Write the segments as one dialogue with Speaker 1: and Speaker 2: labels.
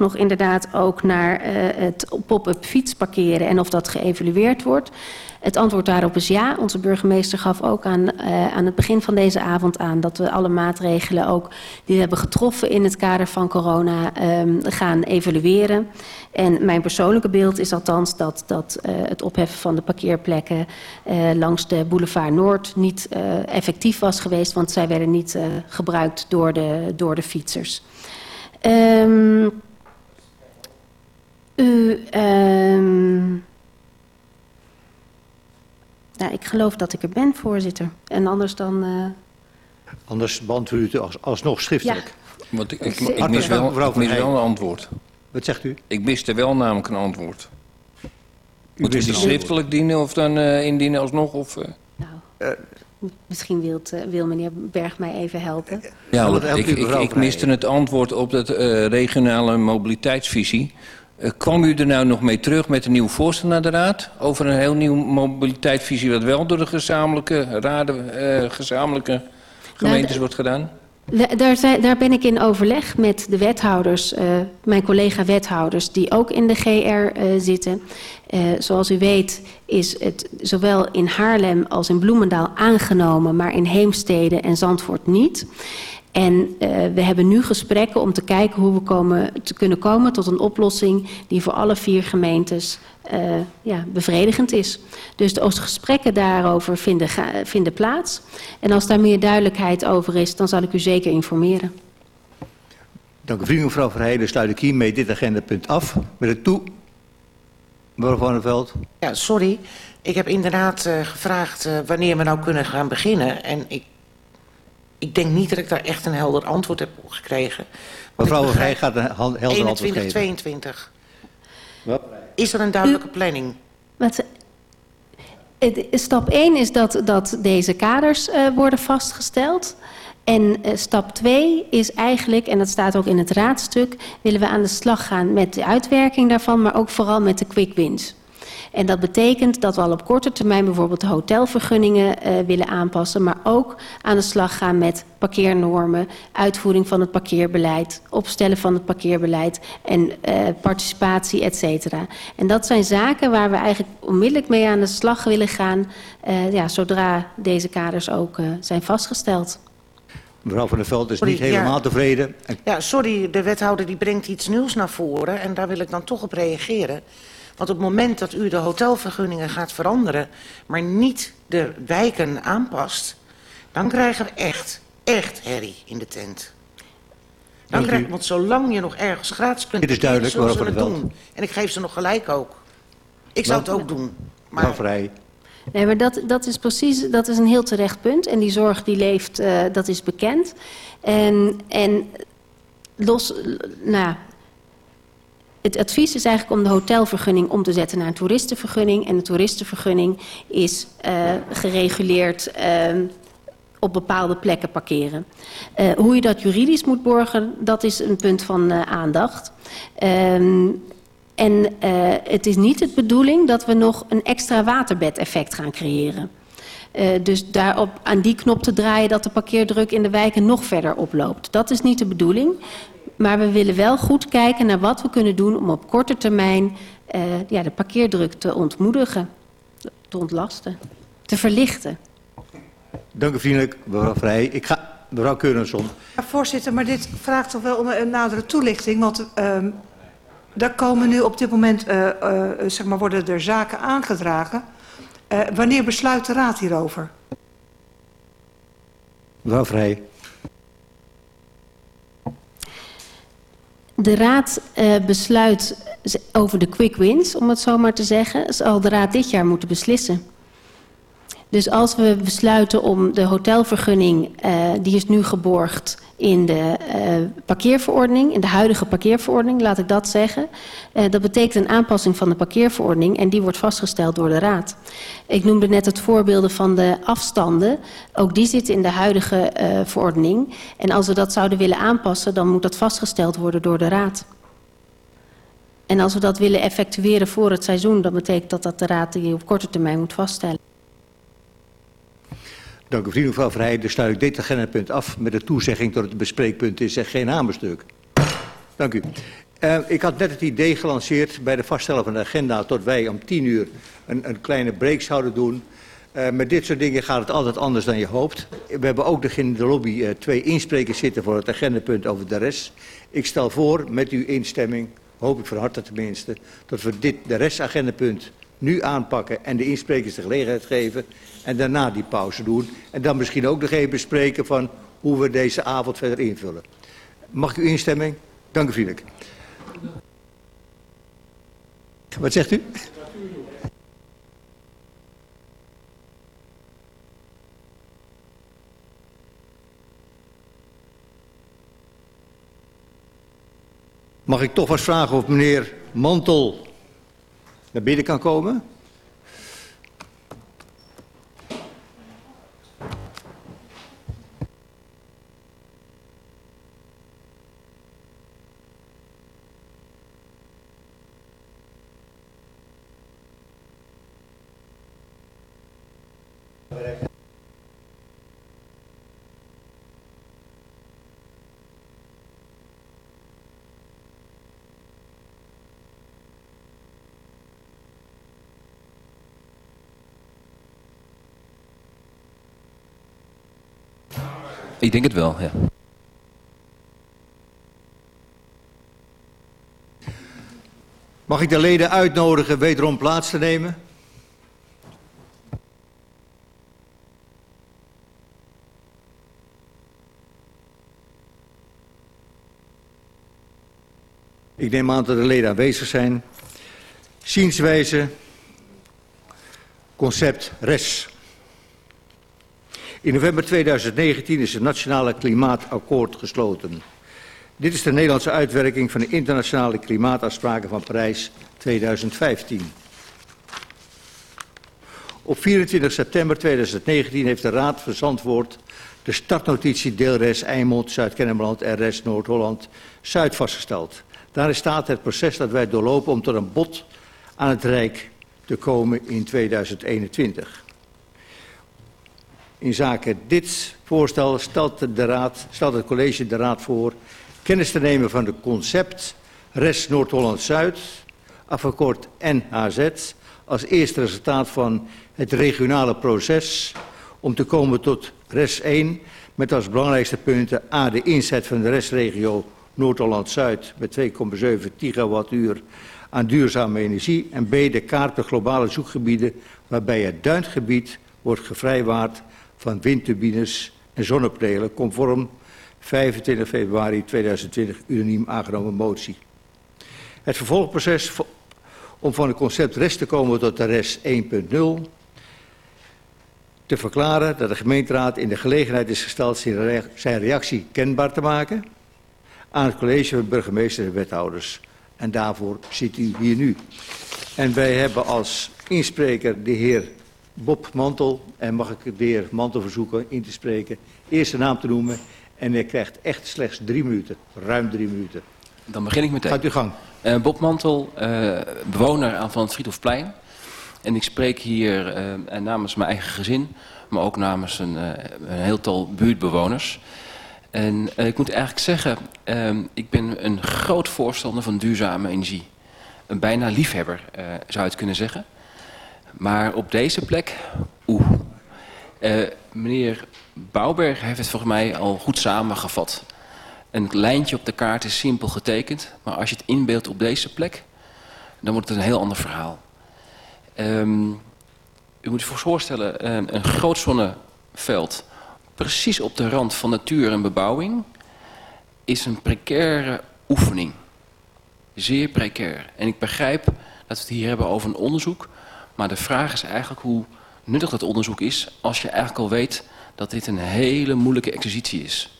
Speaker 1: nog inderdaad ook naar uh, het pop-up fiets parkeren en of dat geëvalueerd wordt. Het antwoord daarop is ja. Onze burgemeester gaf ook aan, uh, aan het begin van deze avond aan dat we alle maatregelen ook die we hebben getroffen in het kader van corona um, gaan evalueren. En mijn persoonlijke beeld is althans dat, dat uh, het opheffen van de parkeerplekken langs de boulevard Noord niet effectief was geweest, want zij werden niet gebruikt door de, door de fietsers. Um, u, um, nou, ik geloof dat ik er ben, voorzitter. En anders dan... Uh...
Speaker 2: Anders beantwoordt u als, alsnog schriftelijk.
Speaker 3: Ja. Want ik, ik, ik, ik mis, wel, ik mis wel een antwoord.
Speaker 2: Wat zegt u?
Speaker 3: Ik miste wel namelijk een antwoord. Moet u die schriftelijk dienen of dan uh, indienen alsnog? Of, uh...
Speaker 1: Nou, uh, misschien wilt, uh, wil meneer Berg mij even helpen.
Speaker 3: Ja, ik, ik, ik miste het antwoord op de uh, regionale mobiliteitsvisie. Uh, kwam u er nou nog mee terug met een nieuw voorstel naar de Raad... over een heel nieuwe mobiliteitsvisie... wat wel door de gezamenlijke, raden, uh, gezamenlijke gemeentes nou, wordt gedaan?
Speaker 1: Daar, zijn, daar, ben ik in overleg met de wethouders, uh, mijn collega-wethouders... die ook in de GR zitten. zoals u weet is het zowel in Haarlem als in Bloemendaal aangenomen... maar in Heemstede en Zandvoort niet... En uh, we hebben nu gesprekken om te kijken hoe we komen, te kunnen komen tot een oplossing die voor alle vier gemeentes uh, ja, bevredigend is. Dus de gesprekken daarover vinden, vinden plaats. En als daar meer duidelijkheid over is, dan zal ik u zeker informeren.
Speaker 2: Dank u vriendelijk mevrouw Verheijden. Sluit ik hiermee dit agendapunt af. Met het toe. Mevrouw Van der Veld.
Speaker 4: Ja, sorry. Ik heb inderdaad uh, gevraagd uh, wanneer we nou kunnen gaan beginnen. En ik ik denk niet dat ik daar echt een helder antwoord heb op gekregen.
Speaker 2: Mevrouw Vrij gaat een helder 21, antwoord geven.
Speaker 4: 22. Wat? Is er een duidelijke U, planning?
Speaker 1: Wat, stap 1 is dat, dat deze kaders uh, worden vastgesteld. En uh, stap 2 is eigenlijk, en dat staat ook in het raadstuk... willen we aan de slag gaan met de uitwerking daarvan... maar ook vooral met de quick wins. En dat betekent dat we al op korte termijn bijvoorbeeld de hotelvergunningen uh, willen aanpassen, maar ook aan de slag gaan met parkeernormen, uitvoering van het parkeerbeleid, opstellen van het parkeerbeleid en uh, participatie, et cetera. En dat zijn zaken waar we eigenlijk onmiddellijk mee aan de slag willen gaan, uh, ja, zodra deze kaders ook uh, zijn vastgesteld.
Speaker 2: Mevrouw van der Veld is sorry, niet helemaal ja. tevreden.
Speaker 4: Ja, sorry, de wethouder die brengt iets nieuws naar voren en daar wil ik dan toch op reageren. Want op het moment dat u de hotelvergunningen gaat veranderen, maar niet de wijken aanpast, dan krijgen we echt, echt herrie in de tent. Dan krijg, want zolang je nog ergens gratis kunt...
Speaker 2: Dit is duidelijk
Speaker 4: zullen ze het doen. En ik geef ze nog gelijk ook. Ik zou het ook doen.
Speaker 2: Maar... vrij.
Speaker 1: Nee, maar dat, dat is precies, dat is een heel terecht punt. En die zorg die leeft, uh, dat is bekend. En, en los, nou, het advies is eigenlijk om de hotelvergunning om te zetten naar een toeristenvergunning. En de toeristenvergunning is uh, gereguleerd uh, op bepaalde plekken parkeren. Uh, hoe je dat juridisch moet borgen, dat is een punt van uh, aandacht. Um, en het is niet de bedoeling dat we nog een extra waterbedeffect gaan creëren. Dus daarop aan die knop te draaien dat de parkeerdruk in de wijken nog verder oploopt. Dat is niet de bedoeling. Maar we willen wel goed kijken naar wat we kunnen doen om op korte termijn uh, ja, de parkeerdruk te ontmoedigen, te ontlasten, te verlichten.
Speaker 2: Dank u vriendelijk, mevrouw Vrij. Ik ga, mevrouw Keurenson.
Speaker 5: Ja, voorzitter, maar dit vraagt toch wel om een nadere toelichting. Want uh, daar komen nu op dit moment, uh, uh, zeg maar, worden er zaken aangedragen. Uh, wanneer besluit de raad hierover?
Speaker 2: Mevrouw Vrij.
Speaker 1: De raad uh, besluit over de quick wins, om het zo maar te zeggen, zal de raad dit jaar moeten beslissen. Dus als we besluiten om de hotelvergunning, uh, die is nu geborgd in de uh, parkeerverordening, in de huidige parkeerverordening, laat ik dat zeggen. Uh, dat betekent een aanpassing van de parkeerverordening en die wordt vastgesteld door de Raad. Ik noemde net het voorbeelden van de afstanden. Ook die zitten in de huidige verordening. En als we dat zouden willen aanpassen, dan moet dat vastgesteld worden door de Raad. En als we dat willen effectueren voor het seizoen, dan betekent dat dat de Raad die op korte termijn moet vaststellen.
Speaker 2: Dank u, vriend mevrouw Verheijden. Dan sluit ik dit agendapunt af met de toezegging dat het een bespreekpunt is en geen hamerstuk. Dank u. Uh, ik had net het idee gelanceerd bij de vaststellen van de agenda... tot wij om tien uur een, een kleine break zouden doen. Uh, met dit soort dingen gaat het altijd anders dan je hoopt. We hebben ook in de lobby uh, twee insprekers zitten voor het agendapunt over de rest. Ik stel voor, met uw instemming, hoop ik van harte tenminste... dat we dit, de restagendapunt nu aanpakken en de insprekers de gelegenheid geven... en daarna die pauze doen. En dan misschien ook nog even bespreken van hoe we deze avond verder invullen. Mag ik uw instemming? Dank u vriendelijk. Wat zegt u? Mag ik toch eens vragen of meneer Mantel naar binnen kan komen?
Speaker 6: Ik denk het wel, ja.
Speaker 2: Mag ik de leden uitnodigen wederom plaats te nemen? Ik neem aan dat de leden aanwezig zijn. Zienswijze, concept RES. In november 2019 is het Nationale Klimaatakkoord gesloten. Dit is de Nederlandse uitwerking van de internationale klimaatafspraken van Parijs 2015. Op 24 september 2019 heeft de Raad van de startnotitie deelres Eimond, Zuid-Kennemerland, RS, Noord-Holland, Zuid vastgesteld. Daarin staat het proces dat wij doorlopen om tot een bod aan het Rijk te komen in 2021. In zaken dit voorstel stelt, de raad, stelt het college de raad voor kennis te nemen van de concept Rest Noord-Holland-Zuid, afgekort NHZ, als eerste resultaat van het regionale proces om te komen tot RES 1 met als belangrijkste punten A de inzet van de restregio Noord-Holland-Zuid met 2,7 gigawattuur aan duurzame energie en B de kaart de globale zoekgebieden waarbij het duingebied wordt gevrijwaard van windturbines en zonnepanelen conform 25 februari 2020 unaniem aangenomen motie. Het vervolgproces om van het concept REST te komen tot de REST 1.0 te verklaren dat de gemeenteraad in de gelegenheid is gesteld zijn reactie kenbaar te maken aan het college van burgemeester en wethouders. En daarvoor zit u hier nu. En wij hebben als inspreker de heer Bob Mantel. En mag ik de heer Mantel verzoeken in te spreken. Eerste naam te noemen. En hij krijgt echt slechts drie minuten. Ruim drie minuten.
Speaker 6: Dan begin ik meteen.
Speaker 2: Gaat u gang.
Speaker 6: Uh, Bob Mantel, uh, bewoner van het Friedhofplein. En ik spreek hier uh, namens mijn eigen gezin. Maar ook namens een, een heel tal buurtbewoners. En ik moet eigenlijk zeggen, ik ben een groot voorstander van duurzame energie. Een bijna liefhebber, zou je het kunnen zeggen. Maar op deze plek, oeh. Uh, meneer Bouwberg heeft het volgens mij al goed samengevat. Een lijntje op de kaart is simpel getekend. Maar als je het inbeeldt op deze plek, dan wordt het een heel ander verhaal. Um, u moet je voorstellen, een, een groot zonneveld, precies op de rand van natuur en bebouwing, is een precaire oefening. Zeer precair. En ik begrijp dat we het hier hebben over een onderzoek maar de vraag is eigenlijk hoe nuttig dat onderzoek is... als je eigenlijk al weet dat dit een hele moeilijke exercitie is.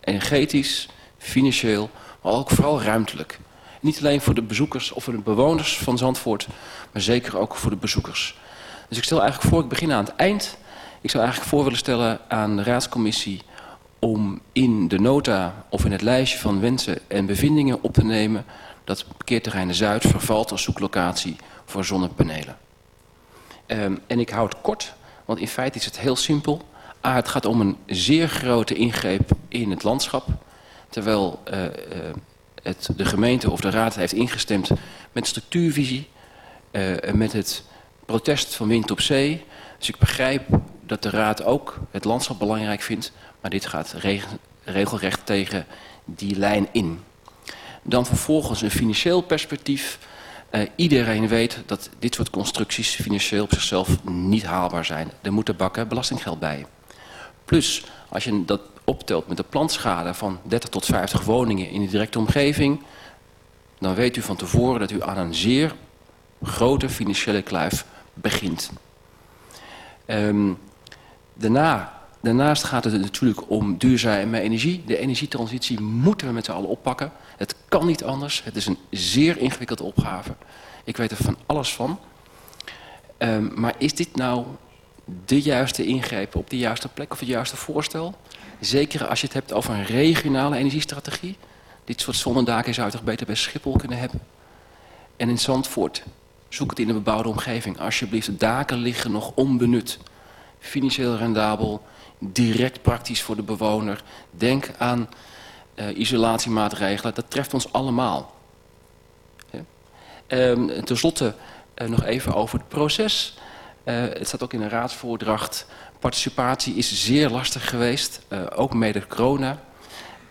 Speaker 6: Energetisch, financieel, maar ook vooral ruimtelijk. Niet alleen voor de bezoekers of voor de bewoners van Zandvoort... maar zeker ook voor de bezoekers. Dus ik stel eigenlijk voor, ik begin aan het eind... ik zou eigenlijk voor willen stellen aan de raadscommissie om in de nota of in het lijstje van wensen en bevindingen op te nemen dat parkeerterrein Zuid vervalt als zoeklocatie voor zonnepanelen. Um, en ik houd kort, want in feite is het heel simpel. A, het gaat om een zeer grote ingreep in het landschap. Terwijl uh, uh, het, de gemeente of de raad heeft ingestemd met structuurvisie, uh, met het protest van Wind op Zee. Dus ik begrijp dat de raad ook het landschap belangrijk vindt, maar dit gaat regelrecht tegen die lijn in. Dan vervolgens een financieel perspectief. Uh, iedereen weet dat dit soort constructies financieel op zichzelf niet haalbaar zijn. Er moet de bakken belastinggeld bij. Plus, als je dat optelt met de plantschade van 30 tot 50 woningen in de directe omgeving... dan weet u van tevoren dat u aan een zeer grote financiële kluif begint. Um, daarna, daarnaast gaat het natuurlijk om duurzame energie. De energietransitie moeten we met z'n allen oppakken. Het kan niet anders. Het is een zeer ingewikkelde opgave. Ik weet er van alles van. Um, maar is dit nou de juiste ingreep op de juiste plek of het juiste voorstel? Zeker als je het hebt over een regionale energiestrategie. Dit soort zonnedaken zou je toch beter bij Schiphol kunnen hebben. En in Zandvoort, zoek het in een bebouwde omgeving. Alsjeblieft, de daken liggen nog onbenut. Financieel rendabel, direct praktisch voor de bewoner. Denk aan uh, isolatiemaatregelen, dat treft ons allemaal. Um, ten slotte uh, nog even over het proces. Uh, het staat ook in een raadsvoordracht. Participatie is zeer lastig geweest, ook mede corona.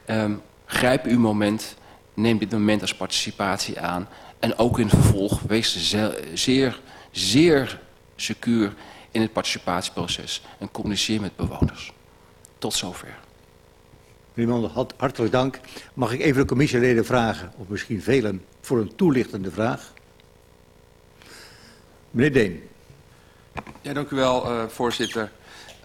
Speaker 6: Um, grijp uw moment, neem dit moment als participatie aan. En ook in vervolg, wees zeer, zeer secuur in het participatieproces. En communiceer met bewoners. Tot zover.
Speaker 2: Meneer hartelijk dank. Mag ik even de commissieleden vragen, of misschien velen, voor een toelichtende vraag? Meneer Deen.
Speaker 7: Ja, dank u wel, uh, voorzitter.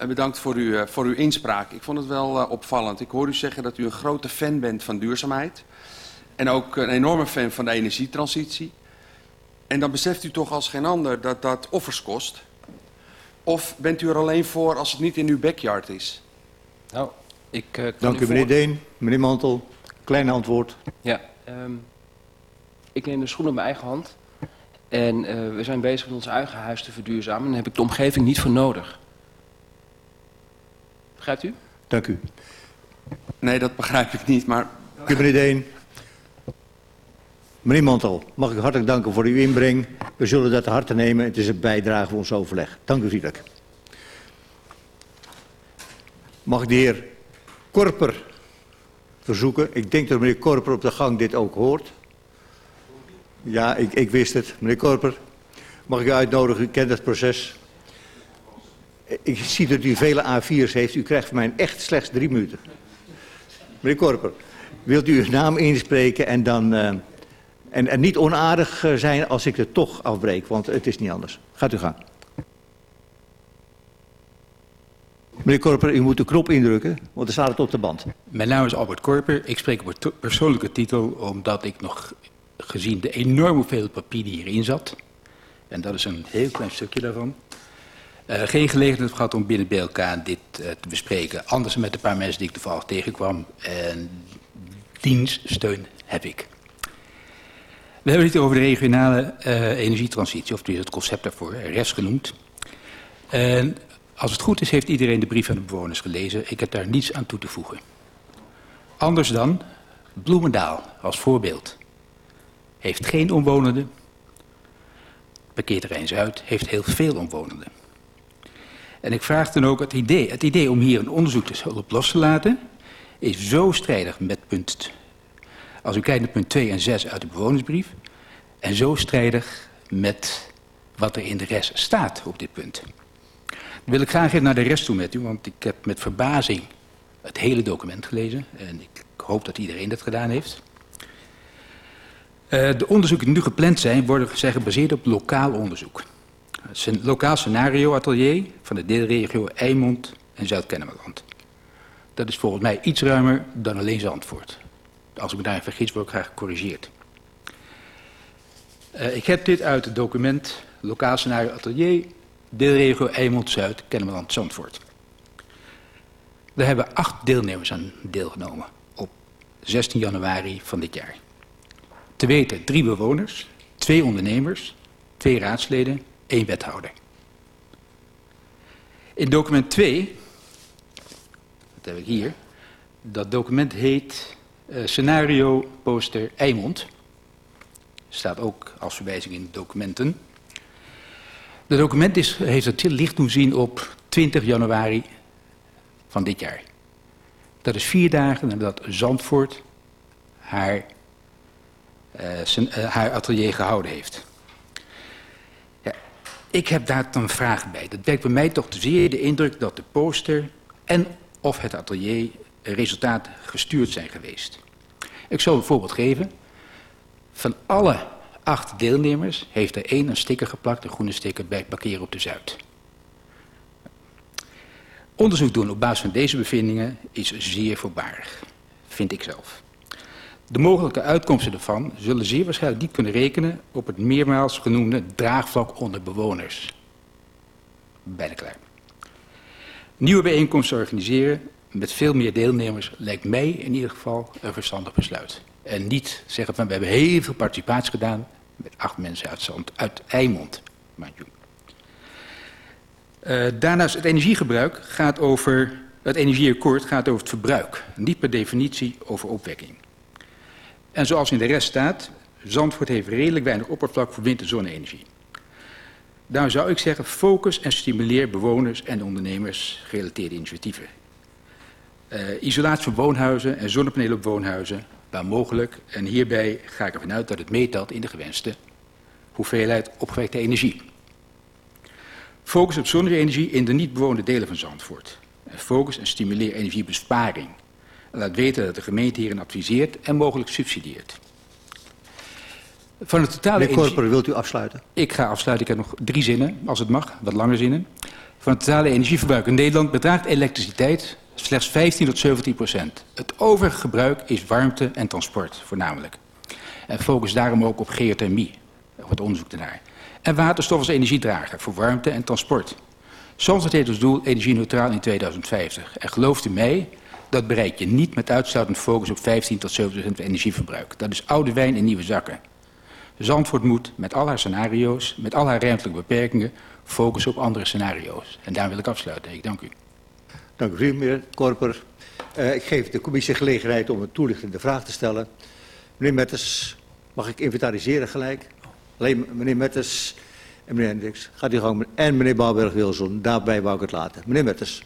Speaker 7: Uh, bedankt voor, u, uh, voor uw inspraak. Ik vond het wel opvallend. Ik hoor u zeggen dat u een grote fan bent van duurzaamheid. En ook een enorme fan van de energietransitie. En dan beseft u toch als geen ander dat dat offers kost. Of bent u er alleen voor als het niet in uw backyard is?
Speaker 6: Nou, ik, uh,
Speaker 2: Dank u, meneer Deen. Meneer Mantel, klein antwoord.
Speaker 6: Ja, um, ik neem de schoen op mijn eigen hand. En uh, we zijn bezig met ons eigen huis te verduurzamen. En daar heb ik de omgeving niet voor nodig. Begrijpt u?
Speaker 2: Dank u.
Speaker 7: Nee, dat begrijp ik niet, maar...
Speaker 2: Dank u, meneer Deen. Meneer Mantel, mag ik hartelijk danken voor uw inbreng. We zullen dat te harte nemen. Het is een bijdrage voor ons overleg. Dank u vriendelijk. Mag ik de heer Korper verzoeken. Ik denk dat meneer Korper op de gang dit ook hoort. Ja, ik, ik wist het. Meneer Korper, mag ik u uitnodigen? U kent het proces. Ik zie dat u vele A4's heeft. U krijgt van mij echt slechts drie minuten. Meneer Korper, wilt u uw naam inspreken en dan... Uh, en, en niet onaardig eh, zijn als ik het toch afbreek, want het is niet anders. Gaat u gaan. Meneer Korper, u moet de knop indrukken, want er staat het op de band.
Speaker 8: Mijn naam is Albert Korper. Ik spreek op persoonlijke titel, omdat ik nog gezien de enorme hoeveelheid papier die hierin zat... en dat is een heel klein stukje daarvan... Uh, geen gelegenheid gehad om binnen bij elkaar dit uh, te bespreken. Anders met een paar mensen die ik toevallig tegenkwam. En dienststeun heb ik. We hebben het over de regionale uh, energietransitie, of is het concept daarvoor, RES genoemd. En als het goed is, heeft iedereen de brief van de bewoners gelezen. Ik heb daar niets aan toe te voegen. Anders dan Bloemendaal als voorbeeld. Heeft geen omwonenden. Parkeerterrein Zuid heeft heel veel omwonenden. En ik vraag dan ook het idee, het idee om hier een onderzoek op los te laten... is zo strijdig met punt... Als u kijkt naar punt 2 en 6 uit de bewonersbrief... en zo strijdig met wat er in de rest staat op dit punt wil ik graag even naar de rest toe met u, want ik heb met verbazing het hele document gelezen. En ik hoop dat iedereen dat gedaan heeft. Uh, de onderzoeken die nu gepland zijn, worden zijn gebaseerd op lokaal onderzoek. Het lokaal scenario-atelier van de deelregio Eimond en Zuid-Kennemerland. Dat is volgens mij iets ruimer dan alleen Zandvoort. Als ik me daarin vergis, word ik graag gecorrigeerd. Uh, ik heb dit uit het document Lokaal Scenario Atelier deelregio Eimond-Zuid, Kennemerland, Zandvoort. Daar hebben acht deelnemers aan deelgenomen op 16 januari van dit jaar. Te weten drie bewoners, twee ondernemers, twee raadsleden, één wethouder. In document 2, dat heb ik hier, dat document heet Uh, scenario poster Eimond. Staat ook als verwijzing in de documenten. De document is, heeft het licht doen zien op 20 januari van dit jaar. Dat is vier dagen nadat Zandvoort haar, uh, zijn, uh, haar atelier gehouden heeft. Ja, ik heb daar dan vragen bij. Dat wekt bij mij toch zeer de indruk dat de poster en of het atelier resultaat gestuurd zijn geweest. Ik zal een voorbeeld geven. Van alle acht deelnemers heeft er één een sticker geplakt, een groene sticker bij parkeren op de Zuid. Onderzoek doen op basis van deze bevindingen is zeer voorbarig, vind ik zelf. De mogelijke uitkomsten ervan zullen zeer waarschijnlijk niet kunnen rekenen op het meermaals genoemde draagvlak onder bewoners. Bijna klaar. Nieuwe bijeenkomsten organiseren met veel meer deelnemers lijkt mij in ieder geval een verstandig besluit. En niet zeggen van we hebben heel veel participatie gedaan met acht mensen uit, Zand, uit Eimond. Uh, daarnaast het energiegebruik gaat over, het energieakkoord gaat over het verbruik. Niet per definitie over opwekking. En zoals in de rest staat, Zandvoort heeft redelijk weinig oppervlak voor wind- en zonne-energie. Daar zou ik zeggen, focus en stimuleer bewoners en ondernemers gerelateerde initiatieven. Uh, isolatie van woonhuizen en zonnepanelen op woonhuizen, waar mogelijk. En hierbij ga ik ervan uit dat het meetelt in de gewenste hoeveelheid opgewekte energie. Focus op zonne-energie in de niet bewoonde delen van Zandvoort. En focus en stimuleer energiebesparing. En laat weten dat de gemeente hierin adviseert en mogelijk subsidieert.
Speaker 2: Van het totale Meneer Korper, wilt u afsluiten?
Speaker 8: Ik ga afsluiten. Ik heb nog drie zinnen, als het mag, wat lange zinnen. Van het totale energieverbruik in Nederland bedraagt elektriciteit slechts 15 tot 17 procent. Het overige gebruik is warmte en transport voornamelijk. En focus daarom ook op geothermie, of het onderzoek ernaar. En waterstof als energiedrager voor warmte en transport. Soms heeft als doel energie-neutraal in 2050. En gelooft u mij, dat bereik je niet met uitsluitend focus op 15 tot 7 procent energieverbruik. Dat is oude wijn in nieuwe zakken. Zandvoort moet met al haar scenario's, met al haar ruimtelijke beperkingen, focussen op andere scenario's. En daar wil ik afsluiten. Ik dank u.
Speaker 2: Dank u, meneer Korper. Uh, ik geef de commissie gelegenheid om een toelichtende vraag te stellen. Meneer Metters, mag ik inventariseren gelijk? Alleen meneer Metters en meneer Hendricks. Gaat u gang. En meneer Bouwberg-Wilson. Daarbij wou ik het laten. Meneer Metters.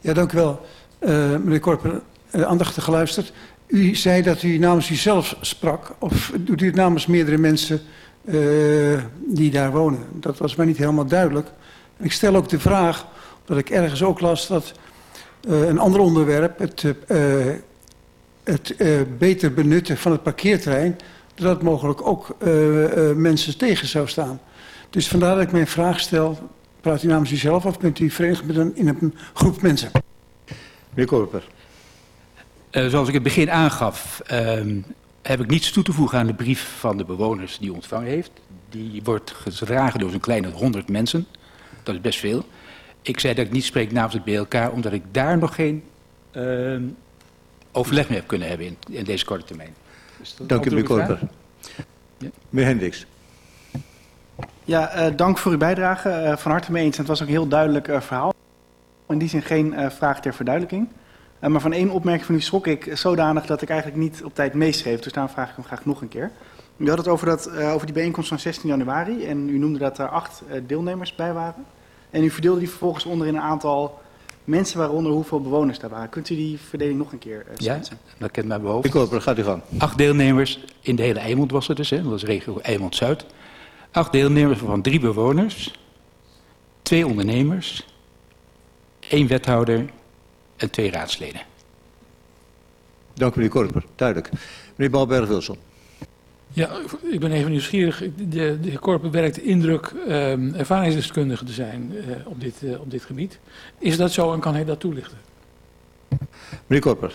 Speaker 9: Ja, dank u wel. Uh, meneer Korper, uh, aandachtig geluisterd. U zei dat u namens uzelf sprak. Of doet u het namens meerdere mensen uh, die daar wonen? Dat was mij niet helemaal duidelijk. Ik stel ook de vraag, dat ik ergens ook las dat een ander onderwerp, het, uh, het uh, beter benutten van het parkeerterrein, dat dat mogelijk ook mensen tegen zou staan. Dus vandaar dat ik mijn vraag stel, praat u namens uzelf of bent u verenigd met een, in een groep mensen?
Speaker 2: Meneer Korper.
Speaker 8: zoals ik het begin aangaf, ehm, heb ik niets toe te voegen aan de brief van de bewoners die ontvangen heeft. Die wordt gedragen door zo'n kleine honderd mensen. Dat is best veel. Ik zei dat ik niet spreek namens het BLK, omdat ik daar nog geen uh, overleg mee heb kunnen hebben in, in deze korte termijn.
Speaker 2: Dank u, meneer Korper. Ja. Meneer Hendricks.
Speaker 10: Ja, uh, dank voor uw bijdrage. Uh, van harte mee eens. Het was ook een heel duidelijk uh, verhaal. In die zin geen vraag ter verduidelijking. maar van één opmerking van u schrok ik zodanig dat ik eigenlijk niet op tijd meeschreef. Dus daarom vraag ik hem graag nog een keer. U had het over, dat, over die bijeenkomst van 16 januari. En u noemde dat er acht deelnemers bij waren. En u verdeelde die vervolgens onder in een aantal mensen, waaronder hoeveel bewoners daar waren. Kunt u die verdeling nog een keer uh,
Speaker 8: Ja, dat kent mijn hoofd.
Speaker 2: Ik hoop, gaat u gang.
Speaker 8: Acht deelnemers, in de hele Eimond was het dus, hè? dat was regio Eimond-Zuid. Acht deelnemers van drie bewoners, twee ondernemers, één wethouder en twee raadsleden.
Speaker 2: Dank u, meneer Korper. Duidelijk. Meneer Balberg-Wilson.
Speaker 11: Ja, ik ben even nieuwsgierig. De, de heer Korper werkt indruk um, ervaringsdeskundige te zijn uh, op, dit, uh, op dit gebied. Is dat zo en kan hij dat toelichten?
Speaker 2: Meneer Korper.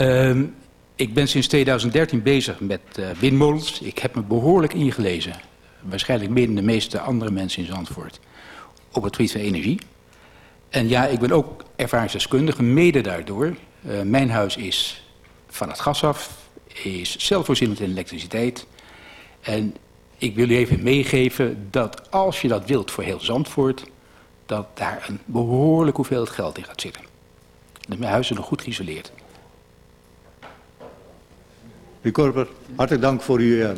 Speaker 8: Um, ik ben sinds 2013 bezig met uh, windmolens. Ik heb me behoorlijk ingelezen. Waarschijnlijk meer dan de meeste andere mensen in Zandvoort. Op het gebied van energie. En ja, ik ben ook ervaringsdeskundige, mede daardoor. mijn huis is van het gas af is zelfvoorzienend in elektriciteit. En ik wil u even meegeven dat als je dat wilt voor heel Zandvoort, dat daar een behoorlijk hoeveelheid geld in gaat zitten. Huis is nog goed geïsoleerd.
Speaker 2: Meneer Korper, hartelijk dank voor uw uh,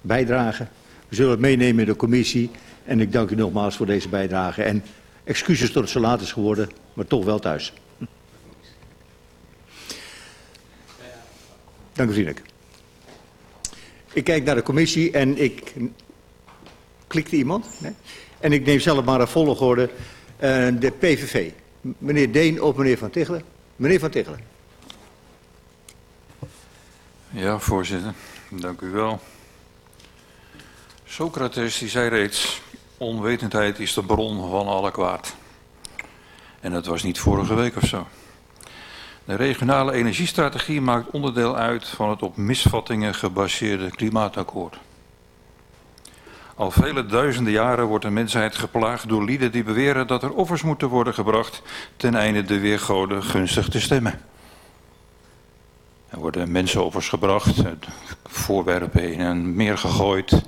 Speaker 2: bijdrage. We zullen het meenemen in de commissie. En ik dank u nogmaals voor deze bijdrage. En excuses dat het zo laat is geworden, maar toch wel thuis. Dank u vriendelijk. Ik kijk naar de commissie en ik... Klikte iemand? En ik neem zelf maar een volgorde. Uh, de PVV. Meneer Deen of meneer Van Tichelen? Meneer Van Tichelen.
Speaker 12: Ja, voorzitter. Dank u wel. Socrates die zei reeds, onwetendheid is de bron van alle kwaad. En dat was niet vorige week of zo. De regionale energiestrategie maakt onderdeel uit van het op misvattingen gebaseerde klimaatakkoord. Al vele duizenden jaren wordt de mensheid geplaagd door lieden die beweren dat er offers moeten worden gebracht ten einde de weergoden gunstig te stemmen. Er worden mensenoffers gebracht, voorwerpen in een meer gegooid,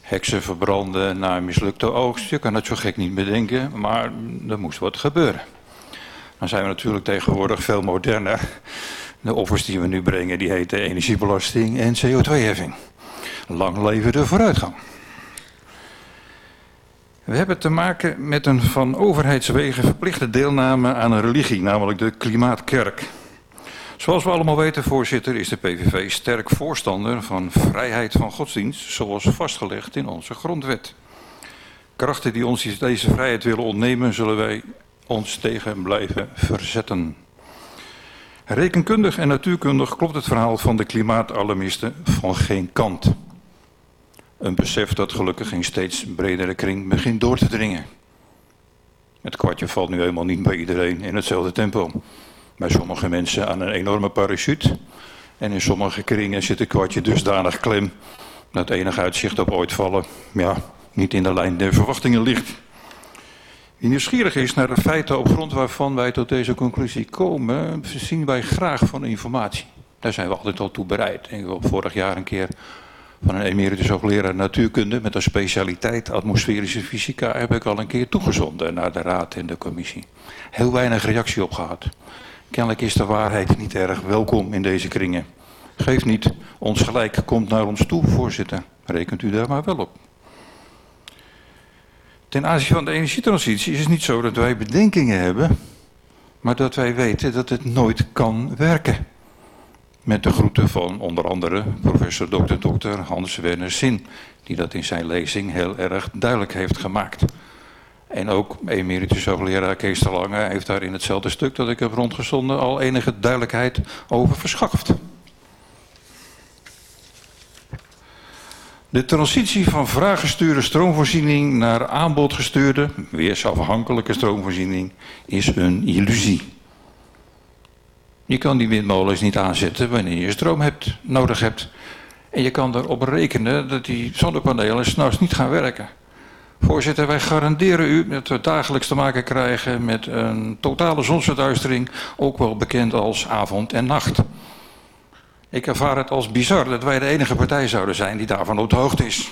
Speaker 12: heksen verbranden na een mislukte oogst. Je kan het zo gek niet bedenken, maar er moest wat gebeuren. Dan zijn we natuurlijk tegenwoordig veel moderner. De offers die we nu brengen, die heten energiebelasting en CO2-heffing. Lang leven de vooruitgang. We hebben te maken met een van overheidswegen verplichte deelname aan een religie, namelijk de klimaatkerk. Zoals we allemaal weten, voorzitter, is de PVV sterk voorstander van vrijheid van godsdienst, zoals vastgelegd in onze grondwet. Krachten die ons deze vrijheid willen ontnemen, zullen wij ons tegen blijven verzetten. Rekenkundig en natuurkundig klopt het verhaal van de klimaatalarmisten van geen kant. Een besef dat gelukkig in steeds bredere kring begint door te dringen. Het kwartje valt nu helemaal niet bij iedereen in hetzelfde tempo. Bij sommige mensen aan een enorme parachute. En in sommige kringen zit het kwartje dusdanig klem dat enig uitzicht op ooit vallen ja, niet in de lijn der verwachtingen ligt. Wie nieuwsgierig is naar de feiten op grond waarvan wij tot deze conclusie komen, zien wij graag van informatie. Daar zijn we altijd al toe bereid. Ik heb vorig jaar een keer van een emeritus hoogleraar natuurkunde met een specialiteit atmosferische fysica heb ik al een keer toegezonden naar de raad en de commissie. Heel weinig reactie op gehad. Kennelijk is de waarheid niet erg welkom in deze kringen. Geef niet, ons gelijk komt naar ons toe, voorzitter. Rekent u daar maar wel op. Ten aanzien van de energietransitie is het niet zo dat wij bedenkingen hebben, maar dat wij weten dat het nooit kan werken. Met de groeten van onder andere professor Dr. Dr. Hans Werner Sin, die dat in zijn lezing heel erg duidelijk heeft gemaakt. En ook emeritus hoogleraar Kees de Lange heeft daar in hetzelfde stuk dat ik heb rondgezonden al enige duidelijkheid over verschaft. De transitie van vraaggestuurde stroomvoorziening naar aanbodgestuurde, weersafhankelijke stroomvoorziening, is een illusie. Je kan die windmolens niet aanzetten wanneer je stroom hebt, nodig hebt. En je kan erop rekenen dat die zonnepanelen s'nachts niet gaan werken. Voorzitter, wij garanderen u dat we dagelijks te maken krijgen met een totale zonsverduistering, ook wel bekend als avond en nacht. Ik ervaar het als bizar dat wij de enige partij zouden zijn die daarvan op de hoogte is.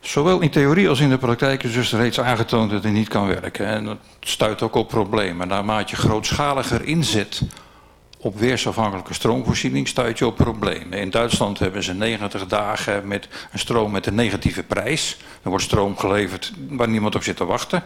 Speaker 12: Zowel in theorie als in de praktijk is dus reeds aangetoond dat het niet kan werken. En dat stuit ook op problemen. Naarmate je grootschaliger inzet op weersafhankelijke stroomvoorziening stuit je op problemen. In Duitsland hebben ze 90 dagen met een stroom met een negatieve prijs. Er wordt stroom geleverd waar niemand op zit te wachten.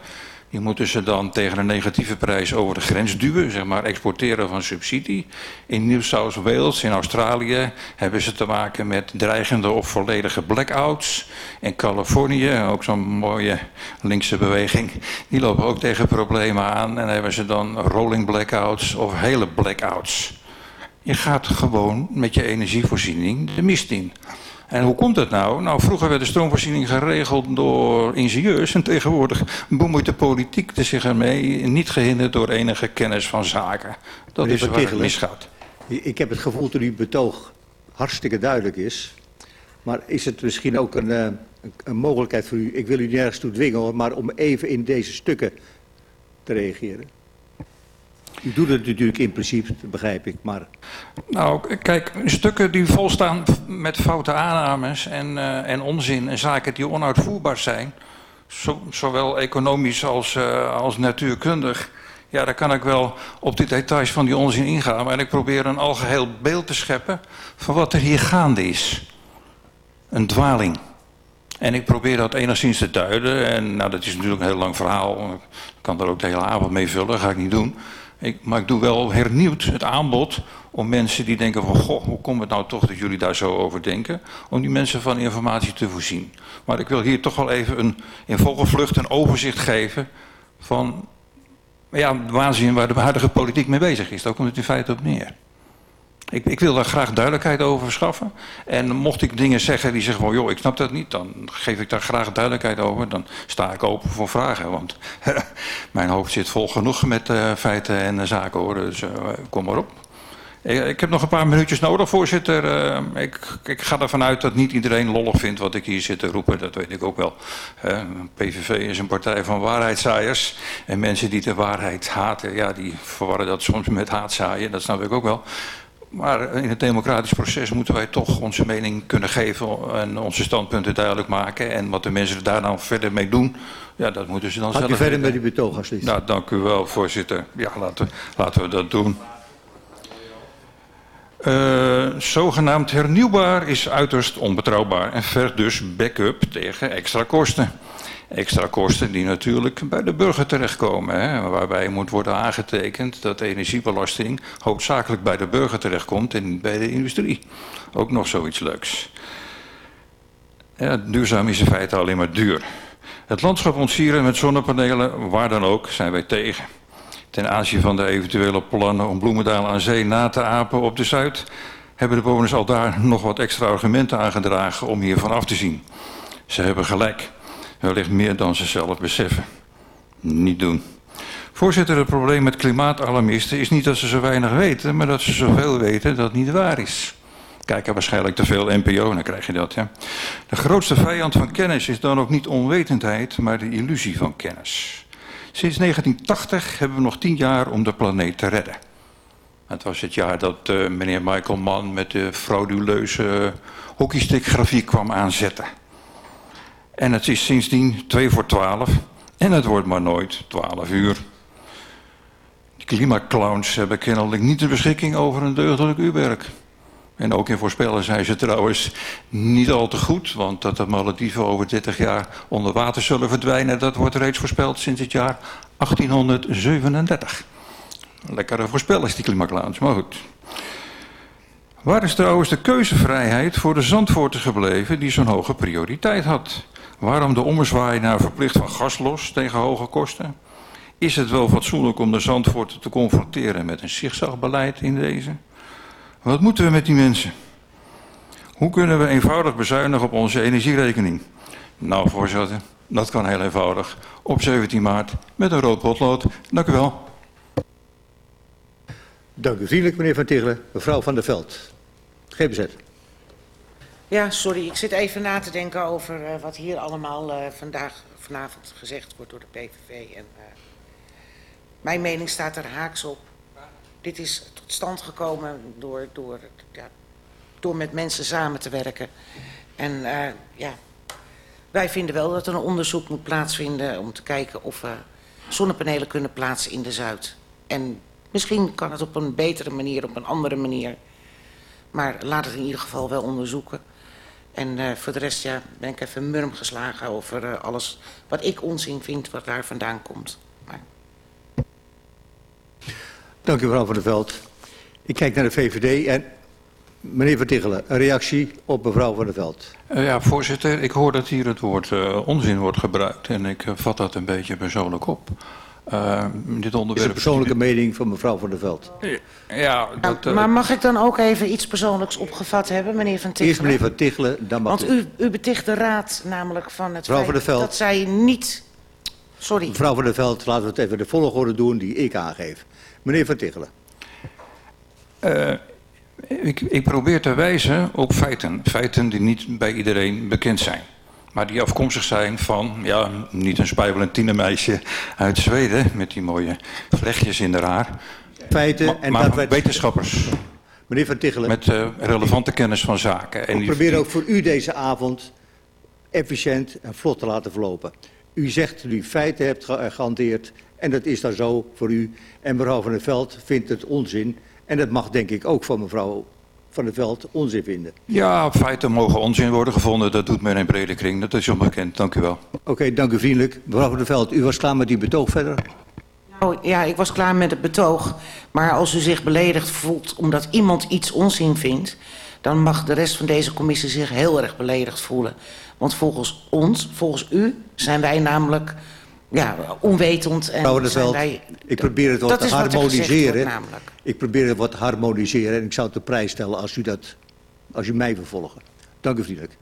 Speaker 12: Die moeten ze dan tegen een negatieve prijs over de grens duwen, zeg maar exporteren van subsidie. In New South Wales, in Australië, hebben ze te maken met dreigende of volledige blackouts. In Californië, ook zo'n mooie linkse beweging, die lopen ook tegen problemen aan. En hebben ze dan rolling blackouts of hele blackouts. Je gaat gewoon met je energievoorziening de mist in. En hoe komt dat nou? Nou, vroeger werd de stroomvoorziening geregeld door ingenieurs en tegenwoordig bemoeit de politiek zich ermee, niet gehinderd door enige kennis van zaken. Dat is waar het misgaat.
Speaker 2: Ik heb het gevoel dat uw betoog hartstikke duidelijk is. Maar is het misschien ook een, eh, een mogelijkheid voor u, ik wil u nergens toe dwingen, maar om even in deze stukken te reageren? U doet het natuurlijk in principe, begrijp ik, maar...
Speaker 12: Nou, kijk, stukken die volstaan met foute aannames en, uh, en onzin en zaken die onuitvoerbaar zijn, zo, zowel economisch als, uh, als natuurkundig, Ja, daar kan ik wel op de details van die onzin ingaan. Maar ik probeer een algeheel beeld te scheppen van wat er hier gaande is. Een dwaling. En ik probeer dat enigszins te duiden. En nou, dat is natuurlijk een heel lang verhaal. Ik kan daar ook de hele avond mee vullen, dat ga ik niet doen. Ik, maar ik doe wel hernieuwd het aanbod om mensen die denken van... goh, hoe komt het nou toch dat jullie daar zo over denken... om die mensen van informatie te voorzien. Maar ik wil hier toch wel even een, in vogelvlucht een overzicht geven... van ja, de waanzin waar de huidige politiek mee bezig is. Daar komt het in feite op neer. Ik, ik, wil daar graag duidelijkheid over verschaffen. En mocht ik dingen zeggen die zeggen van... joh, ik snap dat niet, dan geef ik daar graag duidelijkheid over. Dan sta ik open voor vragen. Want mijn hoofd zit vol genoeg met uh, feiten en uh, zaken hoor. Dus uh, kom maar op. Ik, ik, heb nog een paar minuutjes nodig, voorzitter. ik, ik, ga ervan uit dat niet iedereen lollig vindt wat ik hier zit te roepen. Dat weet ik ook wel. PVV is een partij van waarheidszaaiers. En mensen die de waarheid haten, ja, die verwarren dat soms met haatzaaien. Dat snap ik ook wel. Maar in het democratisch proces moeten wij toch onze mening kunnen geven en onze standpunten duidelijk maken. En wat de mensen daar dan verder mee doen, ja, dat moeten ze dan
Speaker 2: Gaat
Speaker 12: zelf
Speaker 2: u verder met die betoog, alsjeblieft.
Speaker 12: Nou, dank u wel, voorzitter. Ja, laten, laten we dat doen. Uh, zogenaamd hernieuwbaar is uiterst onbetrouwbaar en vergt dus backup tegen extra kosten. Extra kosten die natuurlijk bij de burger terechtkomen. Hè, waarbij moet worden aangetekend dat de energiebelasting hoofdzakelijk bij de burger terechtkomt en bij de industrie. Ook nog zoiets leuks. Ja, duurzaam is in feite alleen maar duur. Het landschap ontsieren met zonnepanelen, waar dan ook, zijn wij tegen. Ten aanzien van de eventuele plannen om Bloemendaal aan zee na te apen op de Zuid... hebben de bewoners al daar nog wat extra argumenten aangedragen om hiervan af te zien. Ze hebben gelijk. Wellicht meer dan ze zelf beseffen. Niet doen. Voorzitter, het probleem met klimaatalarmisten is niet dat ze zo weinig weten... maar dat ze zoveel weten dat niet waar is. Kijken waarschijnlijk te veel NPO, dan krijg je dat. Ja. De grootste vijand van kennis is dan ook niet onwetendheid... maar de illusie van kennis. Sinds 1980 hebben we nog tien jaar om de planeet te redden. Het was het jaar dat uh, meneer Michael Mann met de frauduleuze hockeystickgrafiek kwam aanzetten. En het is sindsdien 2 voor 12 en het wordt maar nooit 12 uur. De klimaatclowns hebben kennelijk niet de beschikking over een deugdelijk uurwerk. En ook in voorspellen zijn ze trouwens niet al te goed, want dat de Malediven over 30 jaar onder water zullen verdwijnen, dat wordt reeds voorspeld sinds het jaar 1837. Lekkere voorspellers, die klimaatclowns, maar goed. Waar is trouwens de keuzevrijheid voor de Zandvoorten gebleven die zo'n hoge prioriteit had? Waarom de ommezwaai naar verplicht van gas los tegen hoge kosten? Is het wel fatsoenlijk om de Zandvoorten te confronteren met een zigzagbeleid in deze? Wat moeten we met die mensen? Hoe kunnen we eenvoudig bezuinigen op onze energierekening? Nou, voorzitter, dat kan heel eenvoudig. Op 17 maart met een rood potlood. Dank u wel.
Speaker 2: Dank u vriendelijk, meneer Van Tichelen. Mevrouw Van der Veld, GBZ.
Speaker 4: Ja, sorry, ik zit even na te denken over uh, wat hier allemaal uh, vandaag, vanavond gezegd wordt door de PVV. En, uh, mijn mening staat er haaks op. Dit is tot stand gekomen door, door, ja, door met mensen samen te werken. En ja, wij vinden wel dat er een onderzoek moet plaatsvinden om te kijken of we zonnepanelen kunnen plaatsen in de Zuid. En misschien kan het op een betere manier, op een andere manier. Maar laat het in ieder geval wel onderzoeken. En uh, voor de rest ja, ben ik even murm geslagen over uh, alles wat ik onzin vind, wat daar vandaan komt. Maar...
Speaker 2: Dank u mevrouw Van der Veld. Ik kijk naar de VVD en meneer Van Tichelen, een reactie op mevrouw Van der Veld.
Speaker 12: Uh, ja, voorzitter, ik hoor dat hier het woord onzin wordt gebruikt en ik vat dat een beetje persoonlijk op.
Speaker 2: Uh, dit onderwerp... is een persoonlijke mening van mevrouw Van der Veld.
Speaker 12: Ja,
Speaker 4: dat, uh... Maar mag ik dan ook even iets persoonlijks opgevat hebben, meneer Van Tichelen?
Speaker 2: Eerst meneer Van Tichelen, dan mag
Speaker 4: Want u, u beticht de raad namelijk van het mevrouw feit dat zij niet... Sorry.
Speaker 2: Mevrouw Van der Veld, laten we het even de volgorde doen die ik aangeef. Meneer Van Tichelen.
Speaker 12: Uh, ik, ik probeer te wijzen op feiten. Feiten die niet bij iedereen bekend zijn. Maar die afkomstig zijn van, ja, niet een spijbelend tienermeisje uit Zweden... met die mooie vlechtjes in de haar.
Speaker 2: Feiten
Speaker 12: maar,
Speaker 2: en
Speaker 12: maar
Speaker 2: dat
Speaker 12: wetenschappers.
Speaker 2: Meneer Van Tichelen.
Speaker 12: Met uh, relevante kennis van zaken.
Speaker 2: En ik probeer ook voor u deze avond efficiënt en vlot te laten verlopen. U zegt dat u feiten hebt gehanteerd en dat is dan zo voor u. En mevrouw Van der Veld vindt het onzin. En dat mag denk ik ook van mevrouw Van der Veld onzin vinden.
Speaker 12: Ja, feiten mogen onzin worden gevonden. Dat doet men in brede kring. Dat is onbekend. Dank u wel.
Speaker 2: Oké, dank u vriendelijk. Mevrouw Van der Veld, u was klaar met die betoog verder?
Speaker 4: Nou ja, ik was klaar met het betoog. Maar als u zich beledigd voelt omdat iemand iets onzin vindt... dan mag de rest van deze commissie zich heel erg beledigd voelen. Want volgens ons, volgens u, zijn wij namelijk ja, onwetend. En
Speaker 2: wij, ik probeer het wat te harmoniseren. Wordt, ik probeer het wat te harmoniseren en ik zou het op prijs stellen als u, dat, als u mij vervolgen. Dank u vriendelijk.